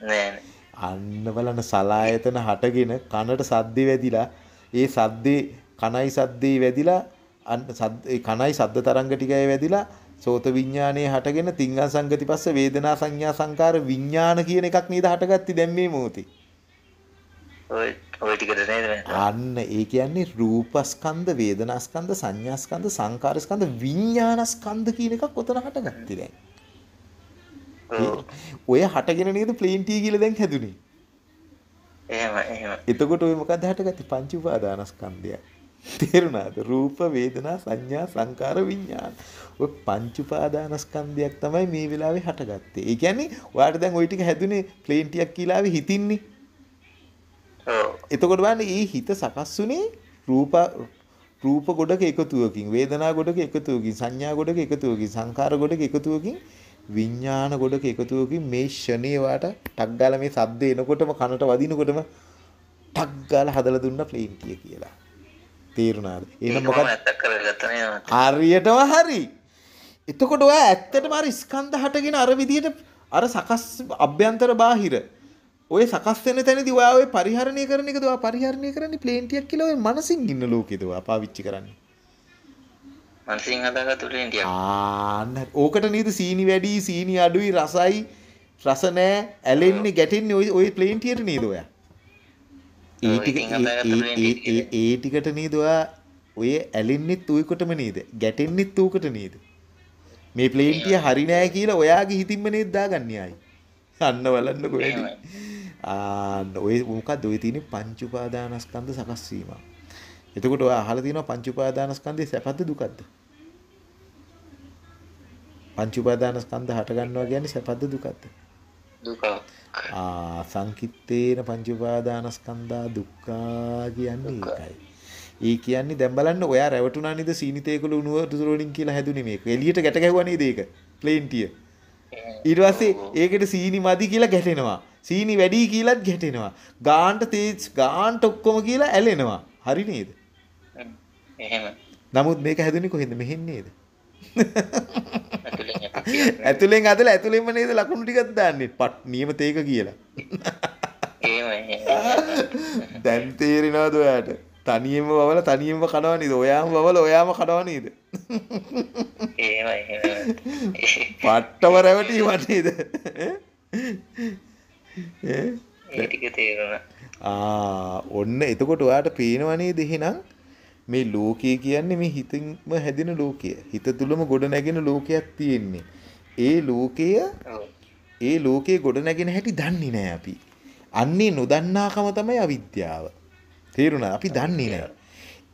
නෑ නෑ. අන්න බලන්න සලායතන හටගෙන කනට සද්දේ වැදිලා ඒ සද්දේ කනයි සද්දේ වැදිලා අන්න කනයි සද්ද තරංග ටිකයි වැදිලා සෝත විඥානයේ හටගෙන තිංග සංගති පස්ස වේදනා සංඥා සංකාර විඥාන කියන එකක් නේද හටගatti දැන් මේ මොහොතේ ඔය ඔය ටිකට නේද? අන්න ඒ කියන්නේ රූපස්කන්ධ වේදනාස්කන්ධ සංඥාස්කන්ධ සංකාරස්කන්ධ විඥානස්කන්ධ කියන එකක් ඔතන හටගatti දැන් ඔය හටගෙන නේද ප්ලේන් ටී කියලා දැන් හැදුනේ. එතකොට ඔය මොකද්ද හටගත්තේ? පංච උපාදානස්කන්ධය. තේරුණාද? රූප, වේදනා, සංඥා, සංකාර, විඥාන. ඔය පංච උපාදානස්කන්ධයක් තමයි මේ වෙලාවේ හටගත්තේ. ඒ කියන්නේ ඔයාලට දැන් ওই ටික හැදුනේ ප්ලේන් ටියක් කියලා හිතින්නේ. එතකොට බලන්න මේ හිත සකස් වුනේ රූප රූප ගොඩක එකතුවකින් වේදනා ගොඩක එකතුවකින් සංඥා ගොඩක එකතුවකින් සංකාර ගොඩක එකතුවකින් විඥාන ගොඩක එකතුවකින් මේ ෂණේ වාට ටක් ගාලා මේ සද්ද එනකොටම කනට වදිනකොටම ටක් ගාලා හදලා දුන්න ප්ලේන් ටිය කියලා. තේරුණාද? එහෙනම් මොකක්ද? හරියටම හරි. එතකොට ඔයා ඇත්තටම අර ස්කන්ධ හටගෙන අර විදිහට අර සකස් අභ්‍යන්තර බාහිර ඔය සකස් වෙන තැනදී ඔයා ඔය පරිහරණය කරන එකද ඔයා පරිහරණය කරන්නේ ප්ලේන් ටියක් කියලා ඔය මනසින් ඉන්න ලෝකෙද ඔයා පාවිච්චි කරන්නේ. මනසින් හදාගත්තු ට්‍රේන්ටියක්. ආන්න. ඕකට නේද සීනි වැඩි සීනි අඩුයි රසයි. රස නෑ. ඇලෙන්නේ ගැටෙන්නේ ඔය ඔය ප්ලේන් ටියට නේද ඔයා. ඒ ටික ඒ- ටිකට නේද ඔයා? ඔය ඇලෙන්නෙත් ඌකොටම නේද? ගැටෙන්නෙත් ඌකට නේද? මේ ප්ලේන් ටිය හරි නෑ කියලා ඔයාගේ හිතින්ම නේද දාගන්නේ ආයි? අන්න බලන්නකො වැඩි ආන්න. ඔය මොකක්ද ඔය තියෙන්නේ පංච උපාදානස්කන්ධ සකස් වීම එතකොට ඔය අහලා තියෙනවා පංච උපාදානස්කන්ධේ සැපද දුකද පංච උපාදානස්කන්ධ හට ගන්නවා කියන්නේ සැපද දුකද දුක. ආ සංකිත්තේන පංච උපාදානස්කන්ධා දුක්ඛා කියන්නේ ඒකයි. ඒ කියන්නේ දැන් බලන්න ඔයා රැවටුණා නේද සීනිතේකල උණුව දුර වලින් කියලා හැදුනේ මේක. එළියට ගැට ගැහුවා නේද ඒක? ප්ලේන් ටිය. ඊට පස්සේ ඒකට සීනි මදි කියලා ගැටෙනවා. සීනි වැඩි කියලාත් ගැටෙනවා. ගාන්ට තේජ් ගාන්ට ඔක්කොම කියලා ඇලෙනවා. හරි නේද? එහෙම. නමුත් මේක හැදුනේ කොහෙන්ද? මෙහෙන් නේද? ඇතුලෙන්. ඇතුලෙන් ඇදලා ඇතුලෙන්ම නේද ලකුණු ටිකක් දාන්නේ. පට් නියම තේක කියලා. දැන් තේරෙනවද ඔයාට? තනියෙන්ම වවල තනියෙන්ම කනවා නේද? ඔයාම වවල ඔයාම කනවා නේද? එහෙම එහෙම. පට්ටම රැවටීම නේද? ඈ? ඒ ටික තේරුණා. ආ ඔන්න එතකොට ඔයාට පේනවා නේද එහෙනම් මේ ලෝකය කියන්නේ මේ හිතින්ම හැදෙන ලෝකය. හිත තුලම ගොඩ නැගෙන ලෝකයක් තියෙන්නේ. ඒ ලෝකය ඔව්. ඒ ලෝකේ ගොඩ නැගෙන හැටි දන්නේ නැහැ අපි. අන්නේ නොදන්නාකම තමයි අවිද්‍යාව. තේරුණා? අපි දන්නේ නැහැ.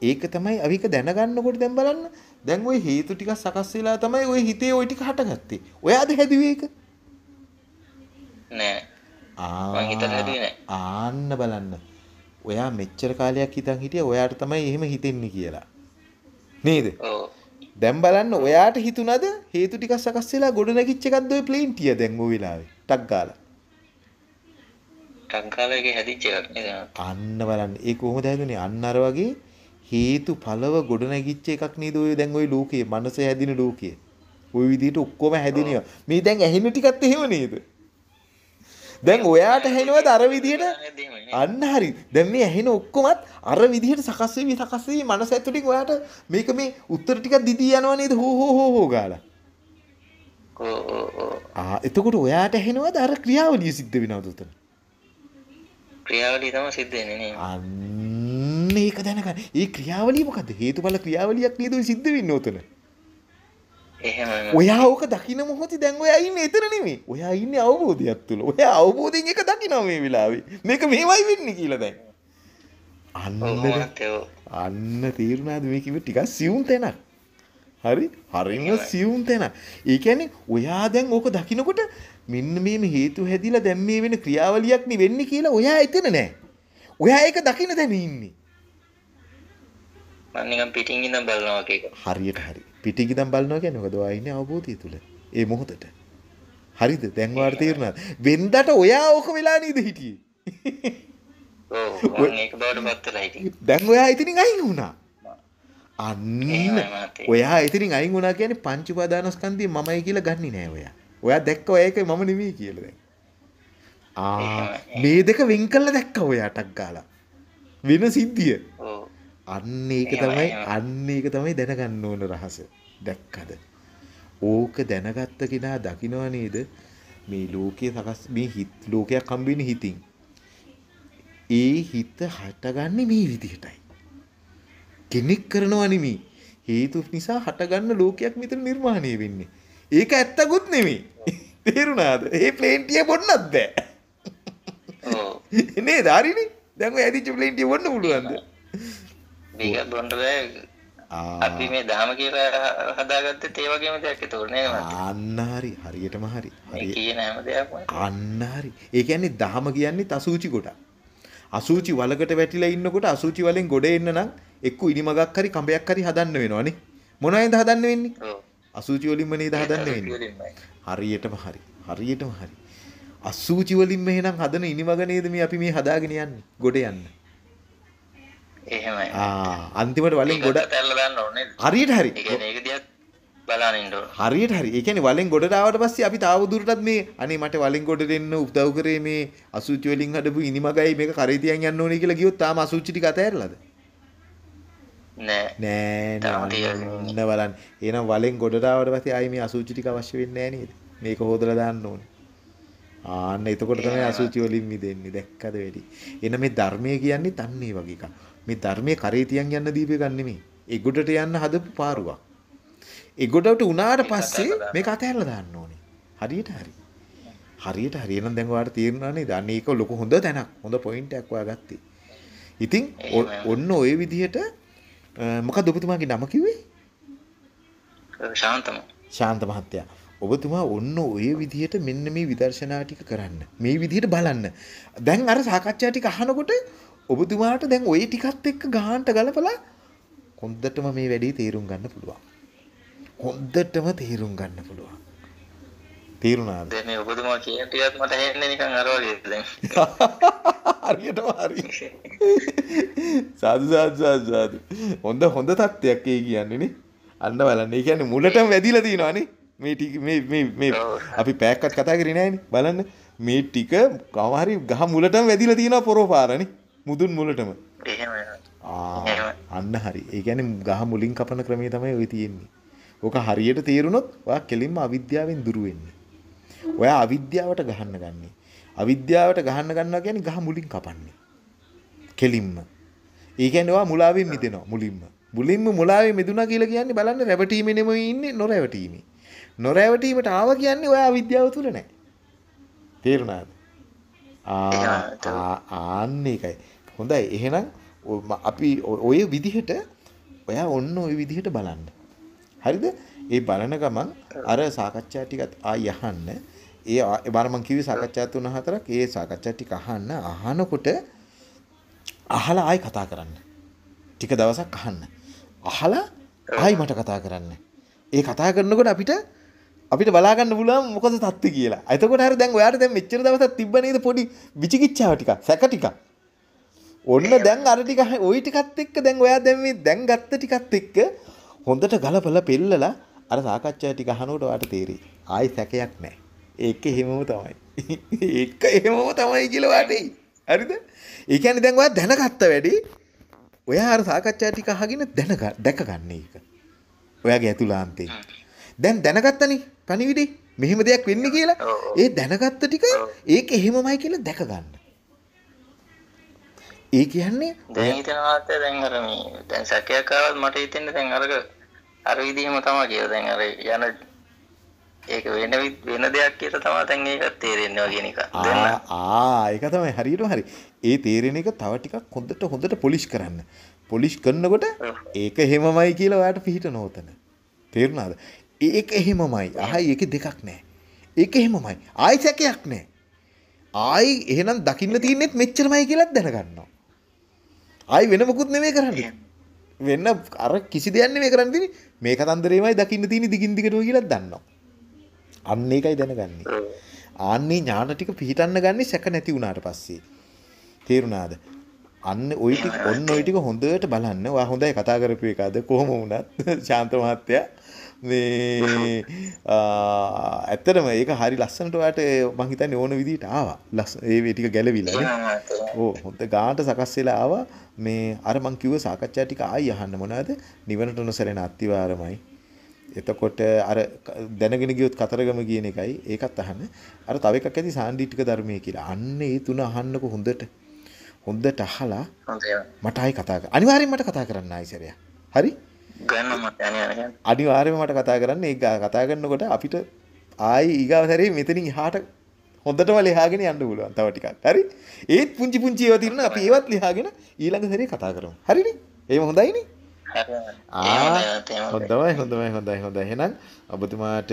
ඒක තමයි අවික දැනගන්නකොට දැන් බලන්න. දැන් ওই හේතු ටික සකස් වෙලා තමයි ওই හිතේ ওই ටික හටගත්තේ. ඔයාද හැදුවේ ඒක? නෑ. මං හිතලා හැදුවේ නෑ. ආන්න බලන්න. ඔයා මෙච්චර කාලයක් හිතන් හිටිය ඔයාට තමයි එහෙම හිතෙන්නේ කියලා. නේද? ඔව්. දැන් බලන්න ඔයාට හිතුණද හේතු ටිකක් සකස් වෙලා ගොඩ නැගිච්ච එකක්ද ඔය ප්ලේන් ටිය දැන් ওই වෙලාවේ. ටක් ගාලා. ටංකාලයේ හැදිච්ච එකක් නේද? අන්න බලන්න ඒ කොහොමද හැදුනේ අන්න අර වගේ හේතු ඵලව ගොඩ නැගිච්ච එකක් නේද ඔය දැන් ওই ලෝකයේ මනස හැදින ලෝකයේ ওই විදිහට ඔක්කොම හැදිනවා මේ දැන් ඇහෙන ටිකත් එහෙම නේද දැන් ඔයාට ඇහෙනවද අර විදිහට අන්න හරි දැන් මේ ඇහෙන ඔක්කොමත් අර විදිහට සකස් වෙවි සකස් වෙවි මනස ඇතුලින් ඔයාට මේක මේ උත්තර ටිකක් දිදී යනවා නේද හෝ හෝ හෝ හෝ ගාලා. ආ එතකොට ඔයාට ඇහෙනවද අර ක්‍රියාවලිය සිද්ධ වෙනවද උතන ක්‍රියාවලිය තමයි සිද්ධ වෙන්නේ නේ. අන්න ඒක දැනගන්න. ඒ ක්‍රියාවලිය මොකද්ද? හේතුඵල ක්‍රියාවලියක් නේද සිද්ධ වෙන්නේ උතන. ඔයා ඕක දකින්න මොහොතේ දැන් ඔයා ඉන්නේ එතන නෙමෙයි. ඔයා ඉන්නේ අවබෝධයක් තුල. ඔයා අවබෝධයෙන් එක දකිනවා මේ වෙලාවේ. මේක මෙහෙමයි වෙන්නේ කියලා දැන්. අන්න දැන්-. අන්න තේරුණාද මේ කිව්ව ටිකක් සියුම් තැනක්. හරි? හරිම සියුම් තැනක්. ඒ කියන්නේ ඔයා දැන් ඕක දකිනකොට මෙන්න මේ මේ හේතු හැදිලා දැන් මේ වෙන ක්‍රියාවලියක් නේ වෙන්නේ කියලා ඔයා එතන නෑ. ඔයා ඒක දකින තැන ඉන්නේ. මම. හරියට හරි. ඉඳන් බලනවා කියන්නේ මොකද? ඔයා ඉන්නේ අවබෝධය තුල. ඒ මොහොතට. හරිද? දැන් වාට තේරුණාද? වෙන්දට ඔයා ඕක වෙලා නේද හිටියේ? ඔව් ඒක බවට පත් වෙලා හිටියේ. දැන් ඔයා ඉතින් අයින් වුණා. අන්න. ඔයා ඉතින් අයින් වුණා කියන්නේ පංච උපාදානස්කන්ධය මමයි කියලා ගන්නෙ නෑ ඔයා. ඔයා දැක්ක ඔයා ඒකයි මම නෙමෙයි කියලා දැන්. ආ මේ දෙක වෙන් කළා දැක්ක ඔයා ටක් ගාලා. වෙන සිද්ධිය. ඔව්. අන්න ඒක තමයි. අන්න ඒක තමයි දැනගන්න ඕන රහස. දැක්කද? ඕක දැනගත්ත කෙනා දකිනව නේද? මේ ලෝකයේ සකස් මේ හිත ලෝකයක් හම්බෙන්නේ හිතින්. ඒ හිත හටගන්නේ මේ විදිහටයි. කෙනෙක් කරනවා නෙමෙයි. හේතු නිසා හටගන්න ලෝකයක් මෙතන නිර්මාණය වෙන්නේ. ඒක ඇත්තකුත් නෙමෙයි. තේරුණාද ඒ ප්ලේන්ටිය බොන්නත් බෑ ඕ එනේ ධාරිනි දැන්ව ඇදිච ප්ලේන්ටිය බොන්න පුළුවන්ද බිග බොන්ඩ අපි මේ දාම කියලා හදාගත්ත ඒවගේම දෙයක්. තුරනේ අන්නහරි හරියටම හරි. හරි කියන හැම දෙයක් අන්නහරි ඒ කියන්නේ දහම කියන්නේ තසූචි කොට අසූචි වලකට වැටිලා ඉන්නකොට අසූචි වලින් ගොඩ එන්න නම් එක්ක ඉනිමගක් හරි කඹයක් හරි හදන්න වෙනවනේ මොනවයින්ද හදන්න වෙන්නේ? අසූචි වලින්ම නේද හදන්න වෙන්නේ? හරියටම හරි. හරියටම හරි. අසූචි වලින්ම එහෙනම් හදන ඉනිමග නේද මේ අපි මේ හදාගෙන යන්නේ? ගොඩ යන්න එහෙමයි. ආ අන්තිමට වලින් ගොඩ හරියට හරි. හරියට හරි. ඒ කියන්නේ වලෙන් ගොඩට ආවට පස්සේ අපි තාව දුරටත් මේ අනේ මට වලෙන් ගොඩ දෙන්න උදව් කරේ මේ අසුචි වලින් හදපු ඉනිමගයි මේක කරේ තියන් යන්න ඕනේ කියලා කිව්වොත් තාම අසුචි ටික අතෑරලාද? නෑ. නෑ නෑ. බලන්න. එහෙනම් වලෙන් ගොඩට ආවට පස්සේ ආයි මේ අසුචි ටික අවශ්‍ය වෙන්නේ නෑ නේද? මේක හොදලා දාන්න ඕනේ. ආන්න එතකොට තමයි අසුචි වලින් මිදෙන්නේ. දැක්කද වැඩි? එන මේ ධර්මය කියන්නේ තන්නේ වගේ එකක් මේ ධර්මයේ කරේ තියන් යන්න දීප එකක් නෙමෙයි. ඒ ගොඩට යන්න හදපු පාරුවක්. ඒ ගොඩට උනාට පස්සේ මේක අතහැරලා දාන්න ඕනේ. හරියට හරි. හරියට හරි. එහෙනම් දැන් ඔයාලට තේරෙනවා නේද? අන්න ඒක ලොකු හොඳ තැනක්. හොඳ පොයින්ට් එකක් ඔයා ගත්තේ ඉතින් ඔන්න ওই විදිහට අ, මොකක්ද ඔබතුමාගේ නම කිව්වේ? ශාන්තම ශාන්ත මහත්තයා. ඔබතුමා ඔන්න ඔය විදිහට මෙන්න මේ විදර්ශනා ටික කරන්න. මේ විදිහට බලන්න. දැන් අර සාකච්ඡා ටික අහනකොට ඔබතුමාට දැන් ওই ටිකත් එක්ක ගාහන්ට ගලපලා හොඳටම මේ වැඩේ තේරුම් ගන්න පුළුවන්. හොඳටම තේරුම් ගන්න පුළුවන්. තේරුණාද? දැන් මේ ඔබතුමා කියන ටිකත් මට හෙන්නේ නිකන් අර වගේ දැන්. හරියටම හරි. සාදු සාදු සාදු සාදු. හොඳ හොඳ තත්ත්වයක් ඒ කියන්නේ නේ. අන්න බලන්න. ඒ කියන්නේ මුලටම වැදිලා තියෙනවා නේ. මේ ටික මේ මේ මේ අපි පැයක්වත් කතා කරේ නෑනේ. බලන්න. මේ ටික කවම හරි ගහ මුලටම වැදිලා තියෙනවා පොරෝපාරනේ මුදුන් මුලටම. අන්න හරි. ඒ කියන්නේ ගහ මුලින් කපන ක්‍රමය තමයි ඔය තියෙන්නේ. ඕක හරියට තේරුනොත් ඔයා කෙලින්ම අවිද්‍යාවෙන් දුර වෙන්නේ. ඔයා අවිද්‍යාවට ගහන්න ගන්නේ. අවිද්‍යාවට ගහන්න ගන්නවා කියන්නේ ගහ මුලින් කපන්නේ. කෙලින්ම. ඒ කියන්නේ ඔයා මුලාවෙන් මිදෙනවා මුලින්ම. මුලින්ම මුලාවෙන් මිදුණා කියලා කියන්නේ බලන්න රැවටීමේ නෙමෙයි ඉන්නේ නොරැවටීමේ. නොරැවටීමට ආව කියන්නේ ඔයා අවිද්‍යාව තුල නැහැ. තේරුණාද? ආ ආන්න ඒකයි හොඳයි. එහෙනම් ඔ- ම- අපි ඔ- ඔය විදිහට ඔයා ඔන්න ඔය විදිහට බලන්න. හරිද? ඒ බලන ගමන් අර සාකච්ඡා ටිකත් ආයි අහන්න. ඒ ආ- ඒ බාර මං කිව්වේ සාකච්ඡා තුන හතරක්. ඒ සාකච්ඡා ටික අහන්න අහනකොට අහලා ආයි කතා කරන්න. ටික දවසක් අහන්න. අහලා ආයි මට කතා කරන්න. ඒ කතා කරනකොට අපිට අපිට බලාගන්න පුළුවන් මොකද තත්ත්වය කියලා. එතකොට හරි දැන් ඔයාට දැන් මෙච්චර දවසක් තිබ්බ නේද පොඩි විචිකිච්ඡාව ටිකක්, සැක ටිකක්. ඔන්න දැන් අර ටික ওই ටිකත් එක්ක දැන් ඔයා දැන් මේ දැන් ගත්ත ටිකත් එක්ක හොඳට ගලපලා පෙන්නලා අර සාකච්ඡා ටික අහනකොට ඔයාට තේරෙයි. ආයි සැකයක් නැහැ. ඒක එහෙමම තමයි. ඒක එහෙමම තමයි කියලා එයි. හරිද? ඒ කියන්නේ දැන් ඔයා දැනගත්ත වැඩි ඔයා අර සාකච්ඡා ටික අහගෙන දැනග දැක ගන්න ඒක. ඔයාගේ ඇතුළාන්තේ. දැන් දැනගත්තනේ පණිවිඩේ මෙහෙම දෙයක් වෙන්නේ කියලා. ඒ දැනගත්ත ටික ඒක එහෙමමයි කියලා දැක ගන්න. ඒ කියන්නේ දැන් හිතනවාත් දැන් අර මේ දැන් සැකයක් ආවත් මට හිතෙන්නේ දැන් අරක අර විදිහම තමයි කියලා දැන් අර යන ඒක වෙන වෙන දෙයක් කියලා තමයි දැන් ඒක තේරෙන්නේ වගේ නිකන්. දැන් ආ ආ ඒක තමයි හරියටම හරි. ඒ තේරෙන එක තව ටිකක් හොඳට හොඳට පොලිෂ් කරන්න. පොලිෂ් කරනකොට ඒක එහෙමමයි කියලා ඔයාට පිහිටන ඕතන. තේරුණාද? ඒක එහෙමමයි. ආයි ඒකේ දෙකක් නැහැ. ඒක එහෙමමයි. ආයි සැකයක් නැහැ. ආයි එහෙනම් දකින්න තියෙන්නේත් මෙච්චරමයි කියලාත් දැනගන්නවා. ආයි වෙන මොකුත් නෙමෙයි කරන්නේ. වෙන අර කිසි දෙයක් නෙමෙයි කරන්න තියෙන්නේ. මේ කතන්දරේමයි දකින්න තියෙන්නේ දිගින් දිගටම කියලාත් දන්නවා. අන්න ඒකයි දැනගන්නේ. ආන්නේ ඥාන ටික පිහිටන්න ගන්නේ සැක නැති වුණාට පස්සේ. තේරුණාද? අන්න ওই ටික ඔන්න ওই ටික හොඳට බලන්න. ඔයා හොඳයි කතා කරපු එකද කොහොම වුණත් ශාන්ත මහත්තයා මේ ඇත්තටම ඒක හරි ලස්සනට ඔයාට මං හිතන්නේ ඕන විදිහට ආවා. ලස්සන ඒ වේ ටික ගැලවිලා නේ. ඕ හොඳ ගානට සකස් වෙලා ආවා. මේ අර මං කිව්ව සාකච්ඡා ටික ආයි අහන්න මොනවද? නිවනට නොසැලෙන අත්තිවාරමයි එතකොට අර දැනගෙන ගියොත් කතරගම කියන එකයි. ඒකත් අහන්න. අර තව එකක් ඇති සාන්දිටික ධර්මයේ කියලා. අන්න ඒ තුන අහන්නකො හොඳට. හොඳට අහලා. මට ආයි කතා කර අනිවාර්යෙන් මට කතා කරන්න ආයි සරයක්. හරි ගන්න මට කතා කරන්න ඒ කතා කරනකොට අපිට ආයි ඊගාව සැරේ මෙතනින් එහාට හොඳටම ලියාගෙන යන්න පුළුවන් තව ටිකක්. හරි? ඒත් පුංචි පුංචි ඒවා තියෙනවා අපි ඒවත් ලියාගෙන ඊළඟ සැරේ කතා කරමු. හරිනේ? එහෙම හොඳයිනේ? ආ හොඳයි හොඳයි හොඳයි හොඳයි. එහෙනම් ඔබතුමාට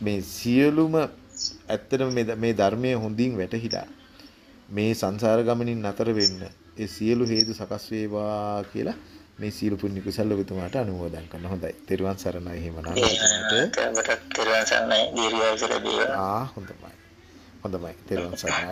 මේ සියලුම ඇත්තටම මේ මේ ධර්මයේ හොඳින් වැටහිලා මේ සංසාර ගමනින් නතර වෙන්න ඒ සියලු හේතු සකස් වේවා කියලා මේ සීල පුණ්‍ය කුසල ඔබතුමාට අනුමෝදන් කරන හොඳයි. තෙරුවන් සරණයි එහෙමනම් ඔබතුමාට. තෙරුවන් සරණයි දීර්ඝායුෂ ලැබේවා. ආ හොඳයි. හොඳයි. තෙරුවන් සරණයි.